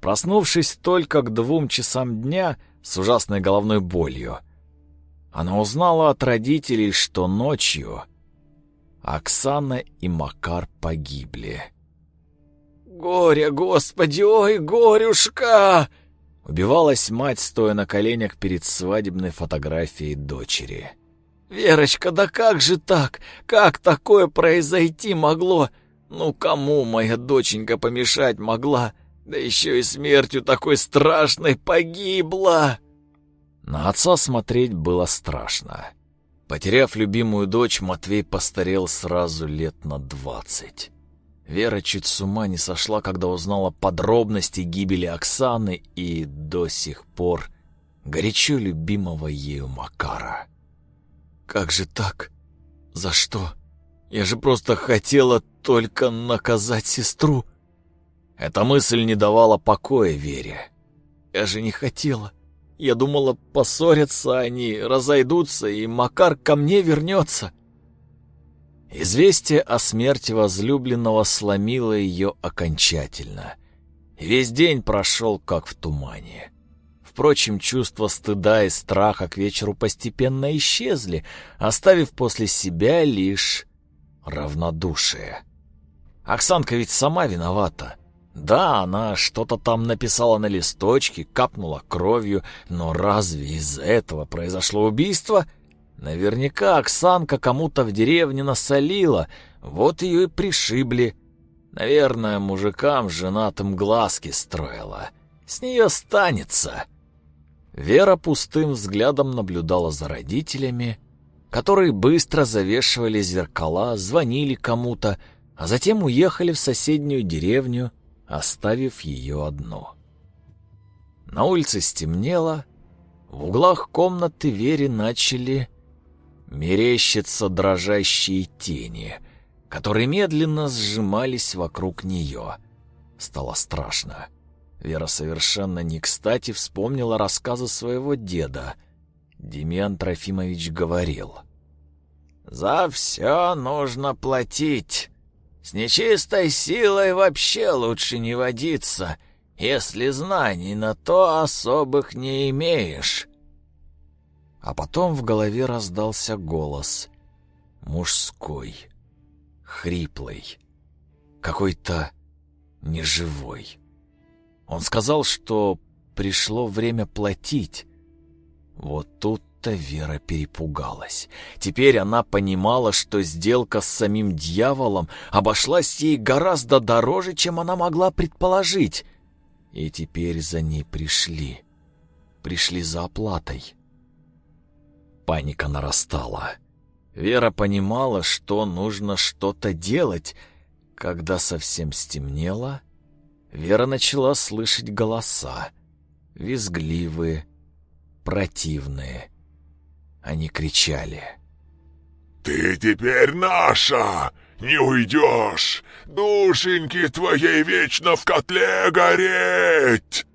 Speaker 1: Проснувшись только к двум часам дня с ужасной головной болью, она узнала от родителей, что ночью Оксана и Макар погибли.
Speaker 2: «Горе, Господи, ой, горюшка!»
Speaker 1: Убивалась мать, стоя на коленях перед свадебной фотографией дочери.
Speaker 2: «Верочка, да как же так? Как такое произойти могло? Ну, кому моя доченька помешать могла? Да еще и смертью такой страшной погибла!»
Speaker 1: На отца смотреть было страшно. Потеряв любимую дочь, Матвей постарел сразу лет на двадцать. Вера чуть с ума не сошла, когда узнала подробности гибели Оксаны и до сих пор горячо любимого ею Макара. Как же так? За что? Я же просто хотела только наказать сестру. Эта мысль не давала покоя Вере. Я же не хотела. Я думала, поссорятся они, разойдутся, и Макар ко мне вернется. Известие о смерти возлюбленного сломило ее окончательно. Весь день прошел как в тумане. Впрочем, чувства стыда и страха к вечеру постепенно исчезли, оставив после себя лишь равнодушие. Оксанка ведь сама виновата. Да, она что-то там написала на листочке, капнула кровью, но разве из-за этого произошло убийство? Наверняка Оксанка кому-то в деревне насолила, вот ее и пришибли. Наверное, мужикам женатым глазки строила. С нее станется. Вера пустым взглядом наблюдала за родителями, которые быстро завешивали зеркала, звонили кому-то, а затем уехали в соседнюю деревню, оставив ее одну. На улице стемнело, в углах комнаты Вере начали мерещиться дрожащие тени, которые медленно сжимались вокруг нее. Стало страшно. Вера совершенно не кстати вспомнила рассказы своего деда. Демьян Трофимович говорил. «За все нужно платить. С нечистой силой вообще лучше не водиться, если знаний на то особых не имеешь». А потом в голове раздался голос. Мужской, хриплый, какой-то неживой. Он сказал, что пришло время платить. Вот тут-то Вера перепугалась. Теперь она понимала, что сделка с самим дьяволом обошлась ей гораздо дороже, чем она могла предположить. И теперь за ней пришли. Пришли за оплатой. Паника нарастала. Вера понимала, что нужно что-то делать. Когда совсем стемнело, Вера начала слышать голоса. Визгливые, противные. Они кричали.
Speaker 4: «Ты теперь наша! Не уйдешь! Душеньки твоей вечно в котле гореть!»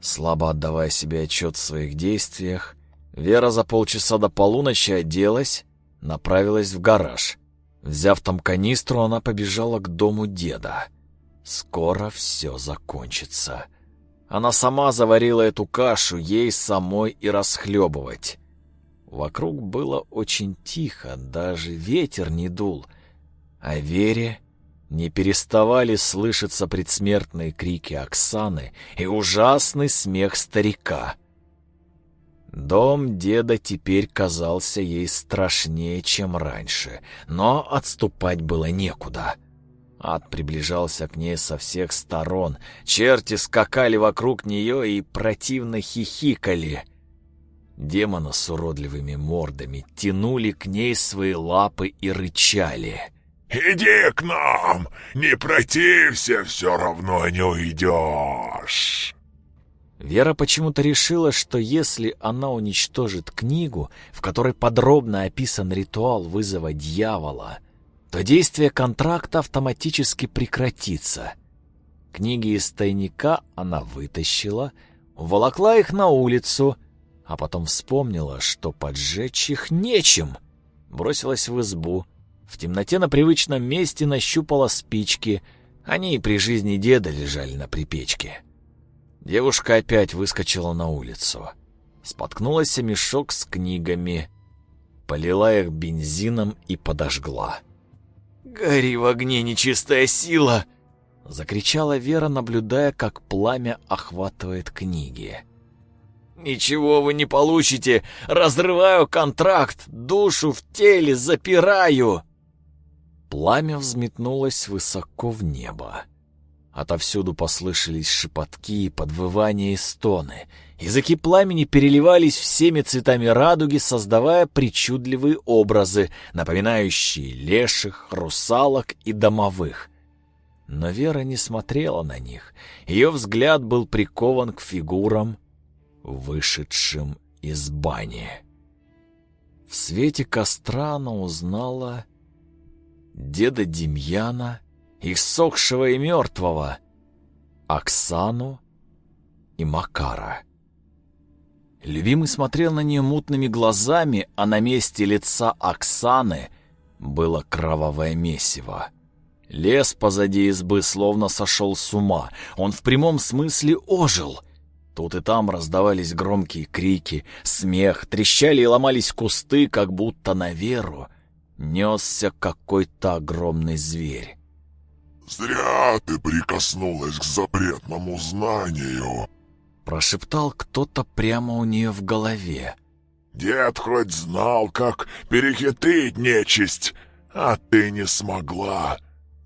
Speaker 1: Слабо отдавая себе отчет в своих действиях, Вера за полчаса до полуночи оделась, направилась в гараж. Взяв там канистру, она побежала к дому деда. Скоро все закончится. Она сама заварила эту кашу, ей самой и расхлебывать. Вокруг было очень тихо, даже ветер не дул. А Вере не переставали слышаться предсмертные крики Оксаны и ужасный смех старика. Дом деда теперь казался ей страшнее, чем раньше, но отступать было некуда — Ад приближался к ней со всех сторон. Черти скакали вокруг нее и противно хихикали. Демона с уродливыми мордами тянули к ней свои лапы и рычали.
Speaker 4: «Иди к нам! Не протився, все равно не уйдешь!»
Speaker 1: Вера почему-то решила, что если она уничтожит книгу, в которой подробно описан ритуал вызова дьявола, то действие контракта автоматически прекратится. Книги из тайника она вытащила, волокла их на улицу, а потом вспомнила, что поджечь их нечем. Бросилась в избу. В темноте на привычном месте нащупала спички. Они и при жизни деда лежали на припечке. Девушка опять выскочила на улицу. Споткнулась о мешок с книгами, полила их бензином и подожгла. «Гори в огне, нечистая сила!» — закричала Вера, наблюдая, как пламя охватывает книги. «Ничего вы не получите! Разрываю контракт! Душу в теле запираю!» Пламя взметнулось высоко в небо. Отовсюду послышались шепотки, подвывания и стоны. Языки пламени переливались всеми цветами радуги, создавая причудливые образы, напоминающие леших, русалок и домовых. Но Вера не смотрела на них. Ее взгляд был прикован к фигурам, вышедшим из бани. В свете костра она узнала деда Демьяна, иссохшего и мертвого, Оксану и Макара. Любимый смотрел на нее мутными глазами, а на месте лица Оксаны было кровавое месиво. Лес позади избы словно сошел с ума. Он в прямом смысле ожил. Тут и там раздавались громкие крики, смех, трещали и ломались кусты, как будто на веру несся какой-то огромный зверь.
Speaker 4: «Зря ты прикоснулась к запретному знанию», —
Speaker 1: прошептал кто-то прямо у нее в голове.
Speaker 4: «Дед хоть знал, как перехитрить нечисть, а ты не смогла.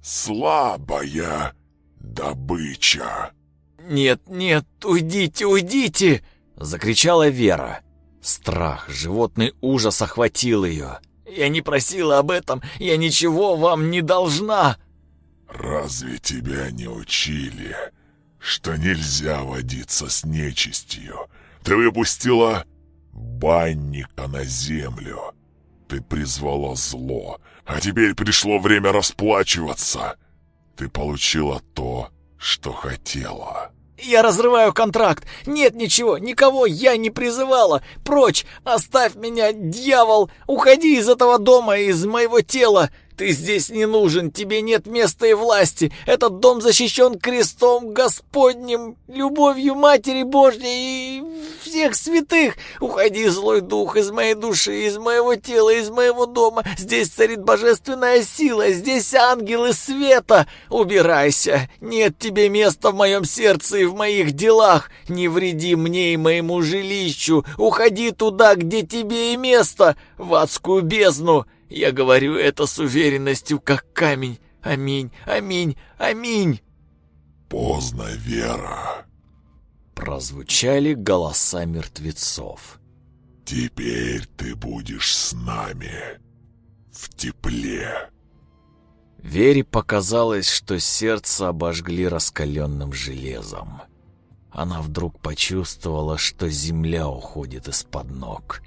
Speaker 4: Слабая добыча».
Speaker 1: «Нет, нет, уйдите, уйдите!» — закричала Вера. Страх, животный ужас охватил ее.
Speaker 2: Я не просила об этом, я ничего вам не должна!»
Speaker 4: «Разве тебя не учили, что нельзя водиться с нечистью? Ты выпустила банника на землю. Ты призвала зло, а теперь пришло время расплачиваться. Ты получила то, что хотела».
Speaker 2: «Я разрываю контракт! Нет ничего, никого я не призывала! Прочь! Оставь меня, дьявол! Уходи из этого дома, из моего тела! Ты здесь не нужен, тебе нет места и власти. Этот дом защищен крестом Господним, любовью Матери Божьей и всех святых. Уходи, злой дух, из моей души, из моего тела, из моего дома. Здесь царит божественная сила, здесь ангелы света. Убирайся, нет тебе места в моем сердце и в моих делах. Не вреди мне и моему жилищу. Уходи туда, где тебе и место, в адскую бездну. Я говорю это с уверенностью, как камень. Аминь, аминь, аминь.
Speaker 4: Поздно, Вера.
Speaker 1: Прозвучали голоса мертвецов.
Speaker 4: Теперь ты будешь с нами. В тепле.
Speaker 1: Вере показалось, что сердце обожгли раскаленным железом. Она вдруг почувствовала, что земля уходит из-под ног.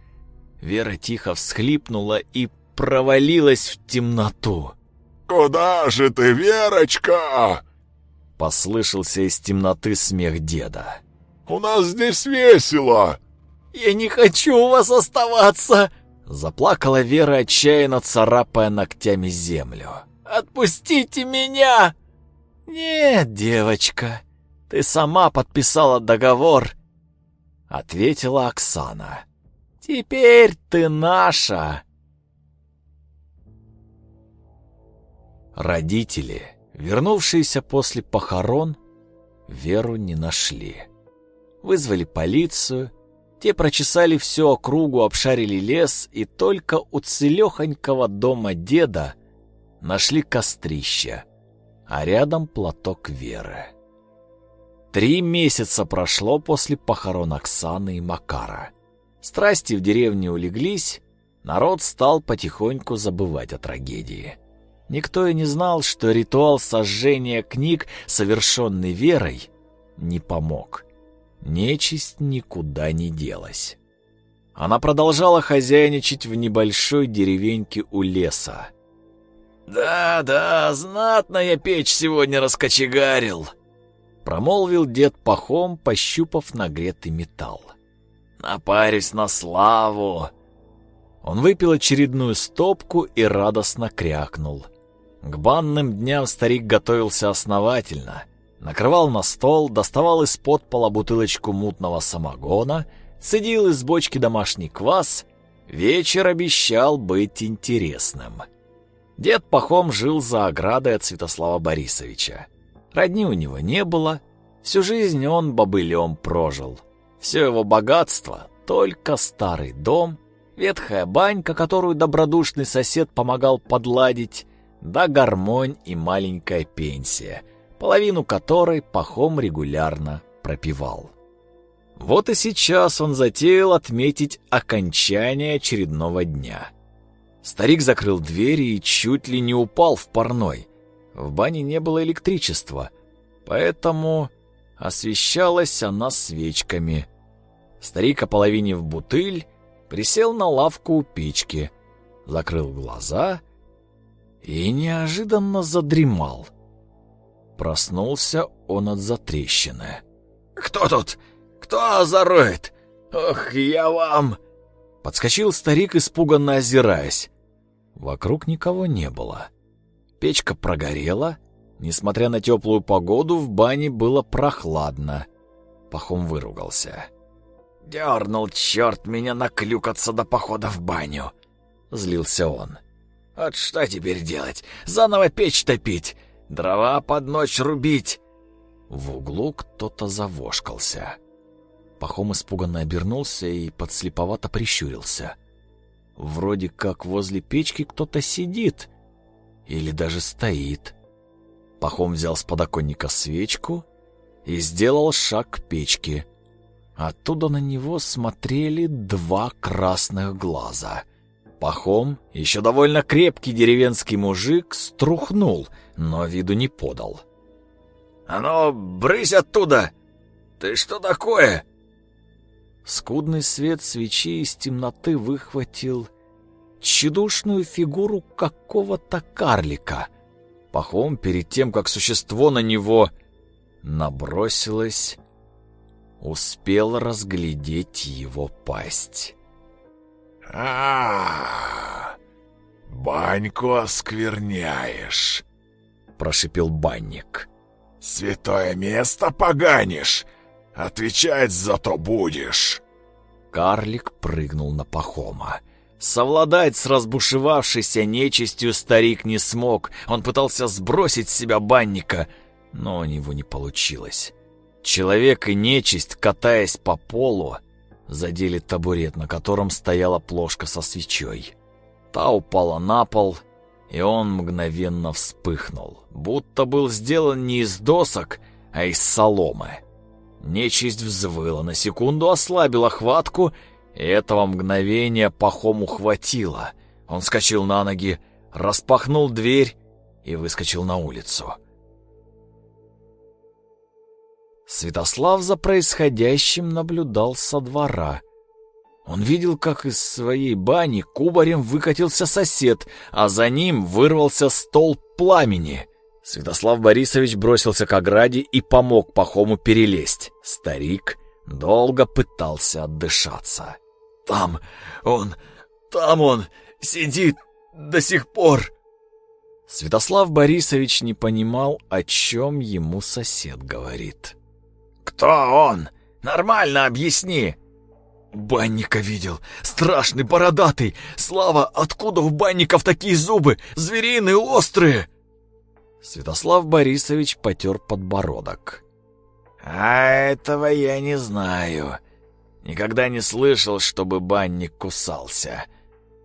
Speaker 1: Вера тихо всхлипнула и провалилась в темноту.
Speaker 4: «Куда же ты, Верочка?»
Speaker 1: Послышался из темноты смех деда.
Speaker 4: «У нас здесь весело!»
Speaker 2: «Я не хочу у вас оставаться!»
Speaker 1: Заплакала Вера, отчаянно царапая ногтями землю.
Speaker 2: «Отпустите меня!»
Speaker 1: «Нет, девочка, ты сама подписала договор», — ответила Оксана. «Теперь ты наша!» Родители, вернувшиеся после похорон, Веру не нашли. Вызвали полицию, те прочесали всю округу, обшарили лес, и только у целехонького дома деда нашли кострище, а рядом платок Веры. Три месяца прошло после похорон Оксаны и Макара. Страсти в деревне улеглись, народ стал потихоньку забывать о трагедии. Никто и не знал, что ритуал сожжения книг, совершенный верой, не помог. Нечисть никуда не делась. Она продолжала хозяйничать в небольшой деревеньке у леса.
Speaker 2: «Да-да, знатная печь сегодня раскочегарил», —
Speaker 1: промолвил дед Пахом, пощупав нагретый металл.
Speaker 2: «Напарюсь на славу!»
Speaker 1: Он выпил очередную стопку и радостно крякнул. К банным дням старик готовился основательно. Накрывал на стол, доставал из-под пола бутылочку мутного самогона, цедил из бочки домашний квас. Вечер обещал быть интересным. Дед Пахом жил за оградой от Святослава Борисовича. Родни у него не было, всю жизнь он бобылем прожил. Все его богатство — только старый дом, ветхая банька, которую добродушный сосед помогал подладить, да гармонь и маленькая пенсия, половину которой Пахом регулярно пропивал. Вот и сейчас он затеял отметить окончание очередного дня. Старик закрыл двери и чуть ли не упал в парной. В бане не было электричества, поэтому освещалась она свечками. Старик, ополовинив бутыль, присел на лавку у печки, закрыл глаза и неожиданно задремал. Проснулся он от затрещины.
Speaker 2: «Кто тут? Кто озорует? Ох, я вам!»
Speaker 1: Подскочил старик, испуганно озираясь. Вокруг никого не было. Печка прогорела. Несмотря на теплую погоду, в бане было прохладно. Пахом выругался.
Speaker 2: «Дернул черт меня наклюкаться до похода в баню!» Злился он. Вот что теперь делать? Заново печь топить? Дрова под ночь рубить?»
Speaker 1: В углу кто-то завошкался. Пахом испуганно обернулся и подслеповато прищурился. Вроде как возле печки кто-то сидит. Или даже стоит. Пахом взял с подоконника свечку и сделал шаг к печке. Оттуда на него смотрели два красных глаза — Пахом, еще довольно крепкий деревенский мужик, струхнул, но виду не подал.
Speaker 2: «А ну, брысь оттуда! Ты что такое?»
Speaker 1: Скудный свет свечи из темноты выхватил тщедушную фигуру какого-то карлика. Пахом, перед тем, как существо на него набросилось, успел разглядеть его пасть.
Speaker 4: А, баньку оскверняешь!» — прошипел банник. «Святое место поганишь! Отвечать зато будешь!»
Speaker 1: Карлик прыгнул на Пахома. Совладать с разбушевавшейся нечистью старик не смог. Он пытался сбросить с себя банника, но у него не получилось. Человек и нечисть, катаясь по полу, задели табурет, на котором стояла плошка со свечой. Та упала на пол, и он мгновенно вспыхнул, будто был сделан не из досок, а из соломы. Нечисть взвыла, на секунду ослабила хватку, и этого мгновения Пахому хватило. Он скочил на ноги, распахнул дверь и выскочил на улицу. Святослав за происходящим наблюдал со двора. Он видел, как из своей бани кубарем выкатился сосед, а за ним вырвался стол пламени. Святослав Борисович бросился к ограде и помог Пахому перелезть. Старик долго пытался отдышаться.
Speaker 3: «Там он, там он сидит до сих пор!»
Speaker 1: Святослав Борисович не понимал, о чем ему сосед говорит.
Speaker 2: «Кто он? Нормально объясни!»
Speaker 3: «Банника видел. Страшный, бородатый. Слава, откуда у банников такие зубы? Звериные, острые!»
Speaker 1: Святослав Борисович потер подбородок.
Speaker 2: «А этого я не знаю. Никогда не слышал, чтобы банник кусался.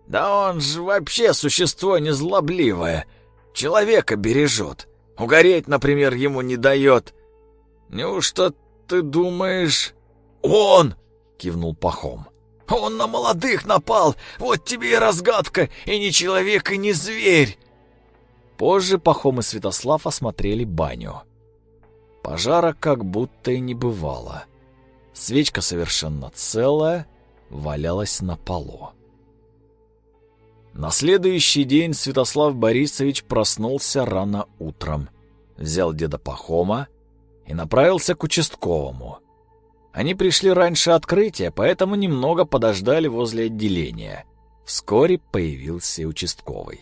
Speaker 2: Да он же вообще существо незлобливое. Человека бережет. Угореть, например, ему не дает. Неужто ты думаешь...»
Speaker 3: «Он!»
Speaker 1: — кивнул Пахом.
Speaker 3: «Он на молодых напал! Вот тебе и разгадка! И не человек, и не зверь!»
Speaker 1: Позже Пахом и Святослав осмотрели баню. Пожара как будто и не бывало. Свечка совершенно целая валялась на полу. На следующий день Святослав Борисович проснулся рано утром, взял деда Пахома и направился к участковому. Они пришли раньше открытия, поэтому немного подождали возле отделения. Вскоре появился участковый.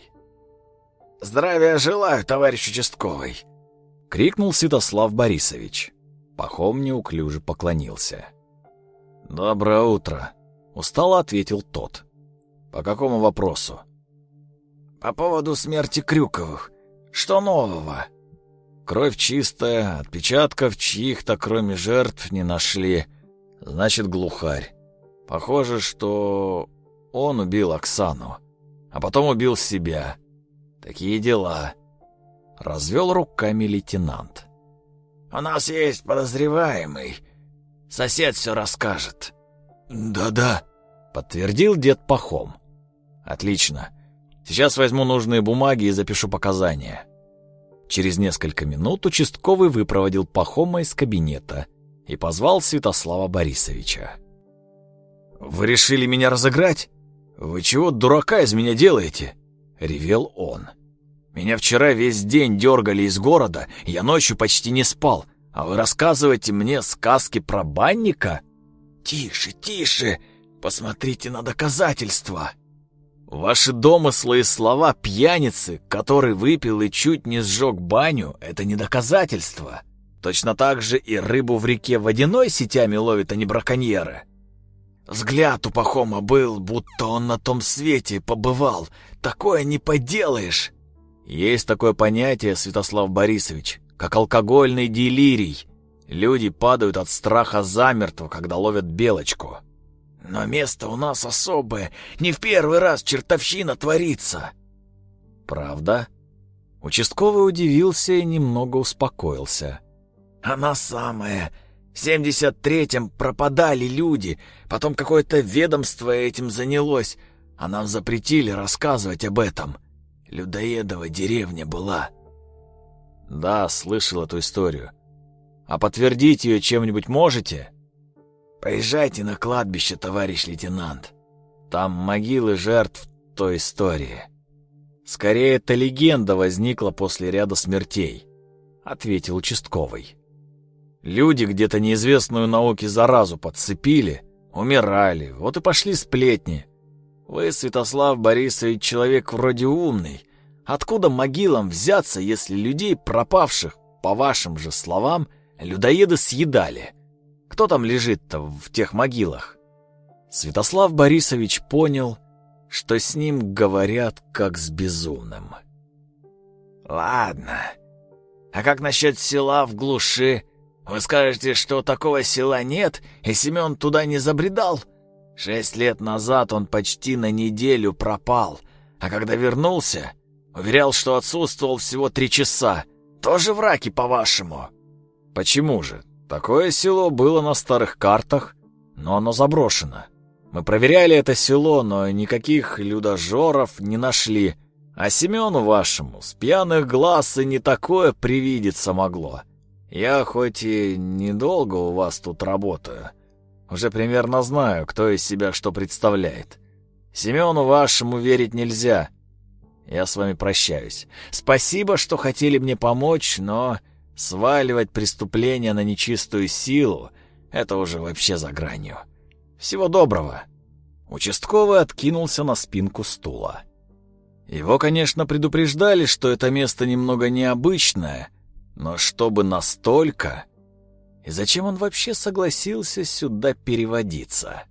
Speaker 2: «Здравия желаю, товарищ участковый!»
Speaker 1: — крикнул Святослав Борисович. Пахом неуклюже поклонился. «Доброе утро», — устало ответил тот. «По какому вопросу?»
Speaker 2: «По поводу смерти Крюковых. Что нового?»
Speaker 1: Кровь чистая, отпечатков чьих-то, кроме жертв, не нашли. Значит, глухарь. Похоже, что он убил Оксану, а потом убил себя. Такие дела. Развел руками лейтенант.
Speaker 2: «У нас есть подозреваемый. Сосед все расскажет».
Speaker 3: «Да-да», —
Speaker 1: подтвердил дед Пахом. «Отлично. Сейчас возьму нужные бумаги и запишу показания». Через несколько минут участковый выпроводил Пахома из кабинета и позвал Святослава Борисовича.
Speaker 3: «Вы решили меня разыграть? Вы чего дурака из меня делаете?» — ревел он. «Меня вчера весь день дергали из города, я ночью почти не спал, а вы рассказываете мне сказки про банника?» «Тише, тише! Посмотрите на доказательства!» Ваши домыслы и слова пьяницы, который выпил и чуть не сжег баню, это не доказательство. Точно так же и рыбу в реке водяной сетями ловят, а не браконьеры. Взгляд у Пахома был, будто он на том свете побывал. Такое не поделаешь. Есть такое понятие, Святослав Борисович, как алкогольный делирий. Люди падают от страха замертво, когда ловят белочку. Но место у нас особое. Не в первый раз чертовщина творится.
Speaker 1: Правда? Участковый удивился и немного успокоился.
Speaker 3: Она самая. В 73-м пропадали люди, потом какое-то ведомство этим занялось,
Speaker 2: а нам запретили рассказывать об этом. Людоедова деревня была».
Speaker 1: «Да, слышал эту историю. А подтвердить ее чем-нибудь можете?»
Speaker 2: «Поезжайте на кладбище, товарищ лейтенант.
Speaker 1: Там могилы жертв той истории. Скорее, эта легенда возникла после ряда смертей», — ответил участковый. «Люди где-то неизвестную науке заразу подцепили, умирали, вот и пошли сплетни. Вы, Святослав Борисович, человек вроде умный. Откуда могилам взяться, если людей, пропавших, по вашим же словам, людоеды съедали? Кто там лежит-то в тех могилах?» Святослав Борисович понял, что с ним говорят как с безумным.
Speaker 2: «Ладно. А как насчет села в глуши? Вы скажете, что такого села нет, и Семен туда не забредал? Шесть лет назад он почти на неделю пропал, а когда вернулся, уверял, что отсутствовал всего три часа. Тоже враки, по-вашему?»
Speaker 1: «Почему же? Такое село было на старых картах, но оно заброшено. Мы проверяли это село, но никаких людожоров не нашли. А Семену вашему с пьяных глаз и не такое привидеться могло. Я хоть и недолго у вас тут работаю, уже примерно знаю, кто из себя что представляет. Семену вашему верить нельзя. Я с вами прощаюсь. Спасибо, что хотели мне помочь, но сваливать преступление на нечистую силу — это уже вообще за гранью. Всего доброго. Участковый откинулся на спинку стула. Его, конечно, предупреждали, что это место немного необычное, но чтобы настолько... И зачем он вообще согласился сюда переводиться?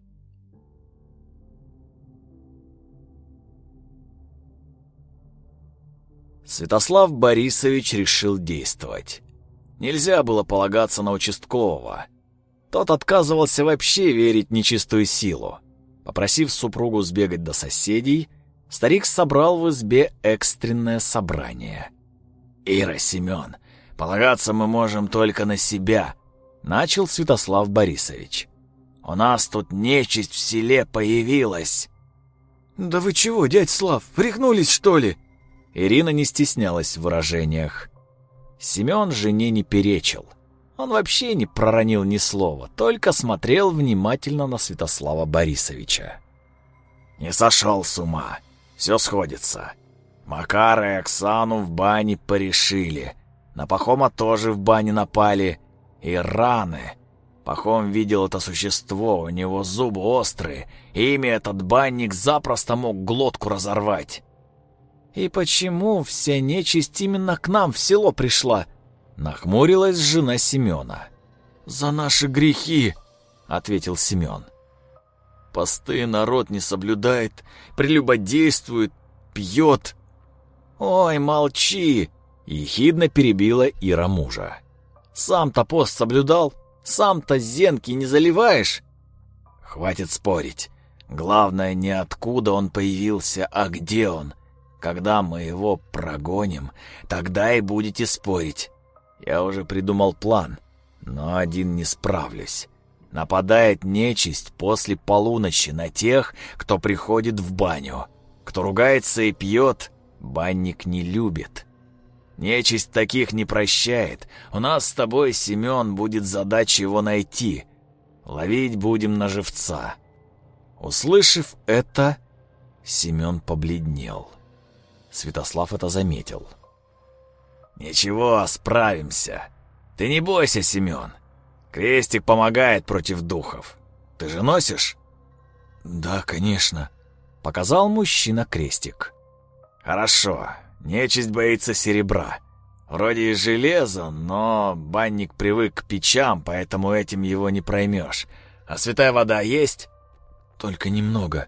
Speaker 1: Святослав Борисович решил действовать. Нельзя было полагаться на участкового — тот отказывался вообще верить в нечистую силу. Попросив супругу сбегать до соседей, старик собрал в избе экстренное собрание.
Speaker 2: «Ира, Семен, полагаться мы можем только на себя», — начал Святослав Борисович. «У нас тут нечисть в селе появилась».
Speaker 3: «Да вы чего, дядь Слав, рехнулись, что ли?»
Speaker 1: Ирина не стеснялась в выражениях. Семен жене не перечил — он вообще не проронил ни слова, только смотрел внимательно на Святослава Борисовича.
Speaker 2: «Не сошел с ума. Все сходится. Макара и Оксану в бане порешили. На Пахома тоже в бане напали. И раны. Пахом видел это существо, у него зубы острые. Ими этот банник запросто мог глотку разорвать».
Speaker 3: «И почему вся нечисть именно к нам в село пришла?»
Speaker 1: Нахмурилась жена Семена.
Speaker 3: «За наши грехи!»
Speaker 1: — ответил Семен.
Speaker 3: «Посты народ не соблюдает, прелюбодействует, пьет».
Speaker 1: «Ой, молчи!» — ехидно перебила Ира мужа. «Сам-то пост соблюдал, сам-то зенки не заливаешь?»
Speaker 2: «Хватит спорить. Главное, не откуда он появился, а где он. Когда мы его прогоним, тогда и будете спорить. Я уже придумал план, но один не справлюсь. Нападает нечисть после полуночи на тех, кто приходит в баню. Кто ругается и пьет, банник не любит. Нечисть таких не прощает. У нас с тобой, Семен, будет задача его найти. Ловить будем на живца.
Speaker 1: Услышав это, Семен побледнел. Святослав это заметил.
Speaker 2: — «Ничего, справимся. Ты не бойся, Семен. Крестик помогает против духов. Ты же носишь?»
Speaker 3: «Да, конечно», —
Speaker 1: показал мужчина крестик.
Speaker 2: «Хорошо. Нечисть боится серебра. Вроде и железо, но банник привык к печам, поэтому этим его не проймешь. А святая вода есть?»
Speaker 3: «Только немного.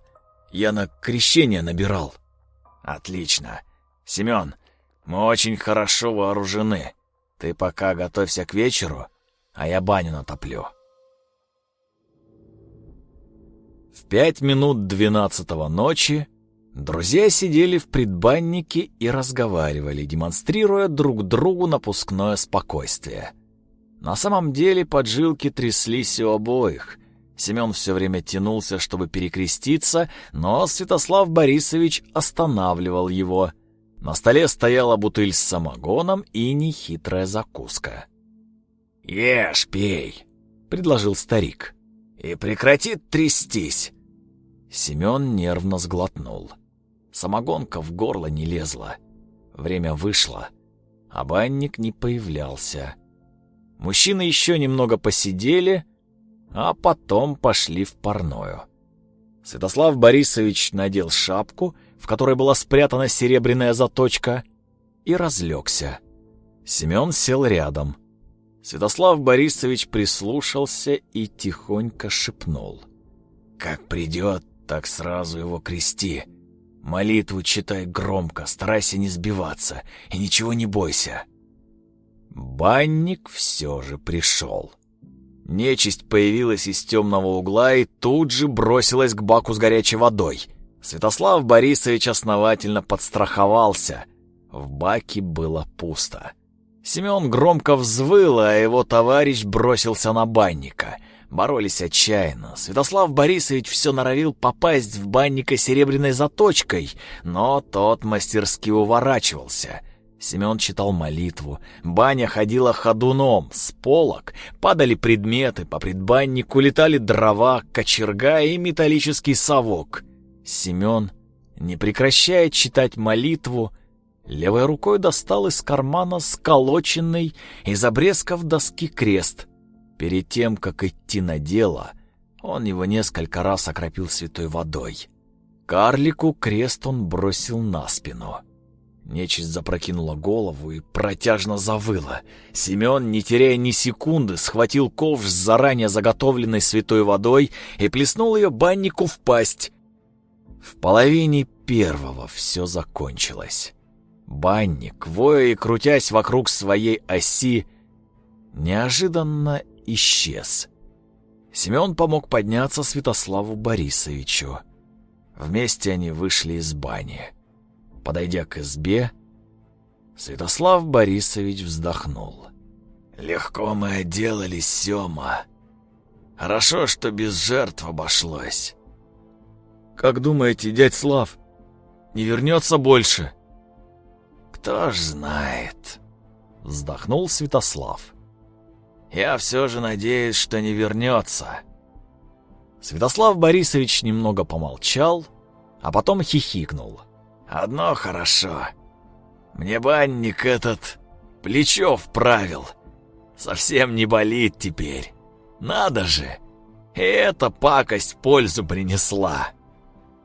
Speaker 3: Я на крещение набирал».
Speaker 2: «Отлично. Семен, мы очень хорошо вооружены. Ты пока готовься к вечеру, а я баню натоплю».
Speaker 1: В пять минут двенадцатого ночи друзья сидели в предбаннике и разговаривали, демонстрируя друг другу напускное спокойствие. На самом деле поджилки тряслись у обоих. Семен все время тянулся, чтобы перекреститься, но Святослав Борисович останавливал его. На столе стояла бутыль с самогоном и нехитрая закуска.
Speaker 2: «Ешь, пей», —
Speaker 1: предложил старик.
Speaker 2: «И прекрати трястись».
Speaker 1: Семен нервно сглотнул. Самогонка в горло не лезла. Время вышло, а банник не появлялся. Мужчины еще немного посидели, а потом пошли в парную. Святослав Борисович надел шапку, в которой была спрятана серебряная заточка, и разлегся. Семен сел рядом. Святослав Борисович прислушался и тихонько шепнул.
Speaker 2: «Как придет, так сразу его крести. Молитву читай громко, старайся не сбиваться и ничего не бойся».
Speaker 1: Банник все же пришел. Нечисть появилась из темного угла и тут же бросилась к баку с горячей водой. Святослав Борисович основательно подстраховался. В баке было пусто. Семен громко взвыл, а его товарищ бросился на банника. Боролись отчаянно. Святослав Борисович все норовил попасть в банника серебряной заточкой, но тот мастерски уворачивался — Семен читал молитву. Баня ходила ходуном, с полок падали предметы, по предбаннику летали дрова, кочерга и металлический совок. Семен, не прекращая читать молитву, левой рукой достал из кармана сколоченный из обрезков доски крест. Перед тем, как идти на дело, он его несколько раз окропил святой водой. Карлику крест он бросил на спину — Нечисть запрокинула голову и протяжно завыла. Семен, не теряя ни секунды, схватил ковш с заранее заготовленной святой водой и плеснул ее баннику в пасть. В половине первого все закончилось. Банник, воя и крутясь вокруг своей оси, неожиданно исчез. Семен помог подняться Святославу Борисовичу. Вместе они вышли из бани. Подойдя к избе, Святослав Борисович вздохнул.
Speaker 2: «Легко мы отделались, Сёма. Хорошо, что без жертв обошлось».
Speaker 1: «Как думаете, дядь Слав, не вернется больше?»
Speaker 2: «Кто ж знает», —
Speaker 1: вздохнул Святослав.
Speaker 2: «Я все же надеюсь, что не вернется».
Speaker 1: Святослав Борисович немного помолчал, а потом хихикнул.
Speaker 2: Одно хорошо. Мне банник этот плечо вправил. Совсем не болит теперь. Надо же. И эта пакость пользу принесла.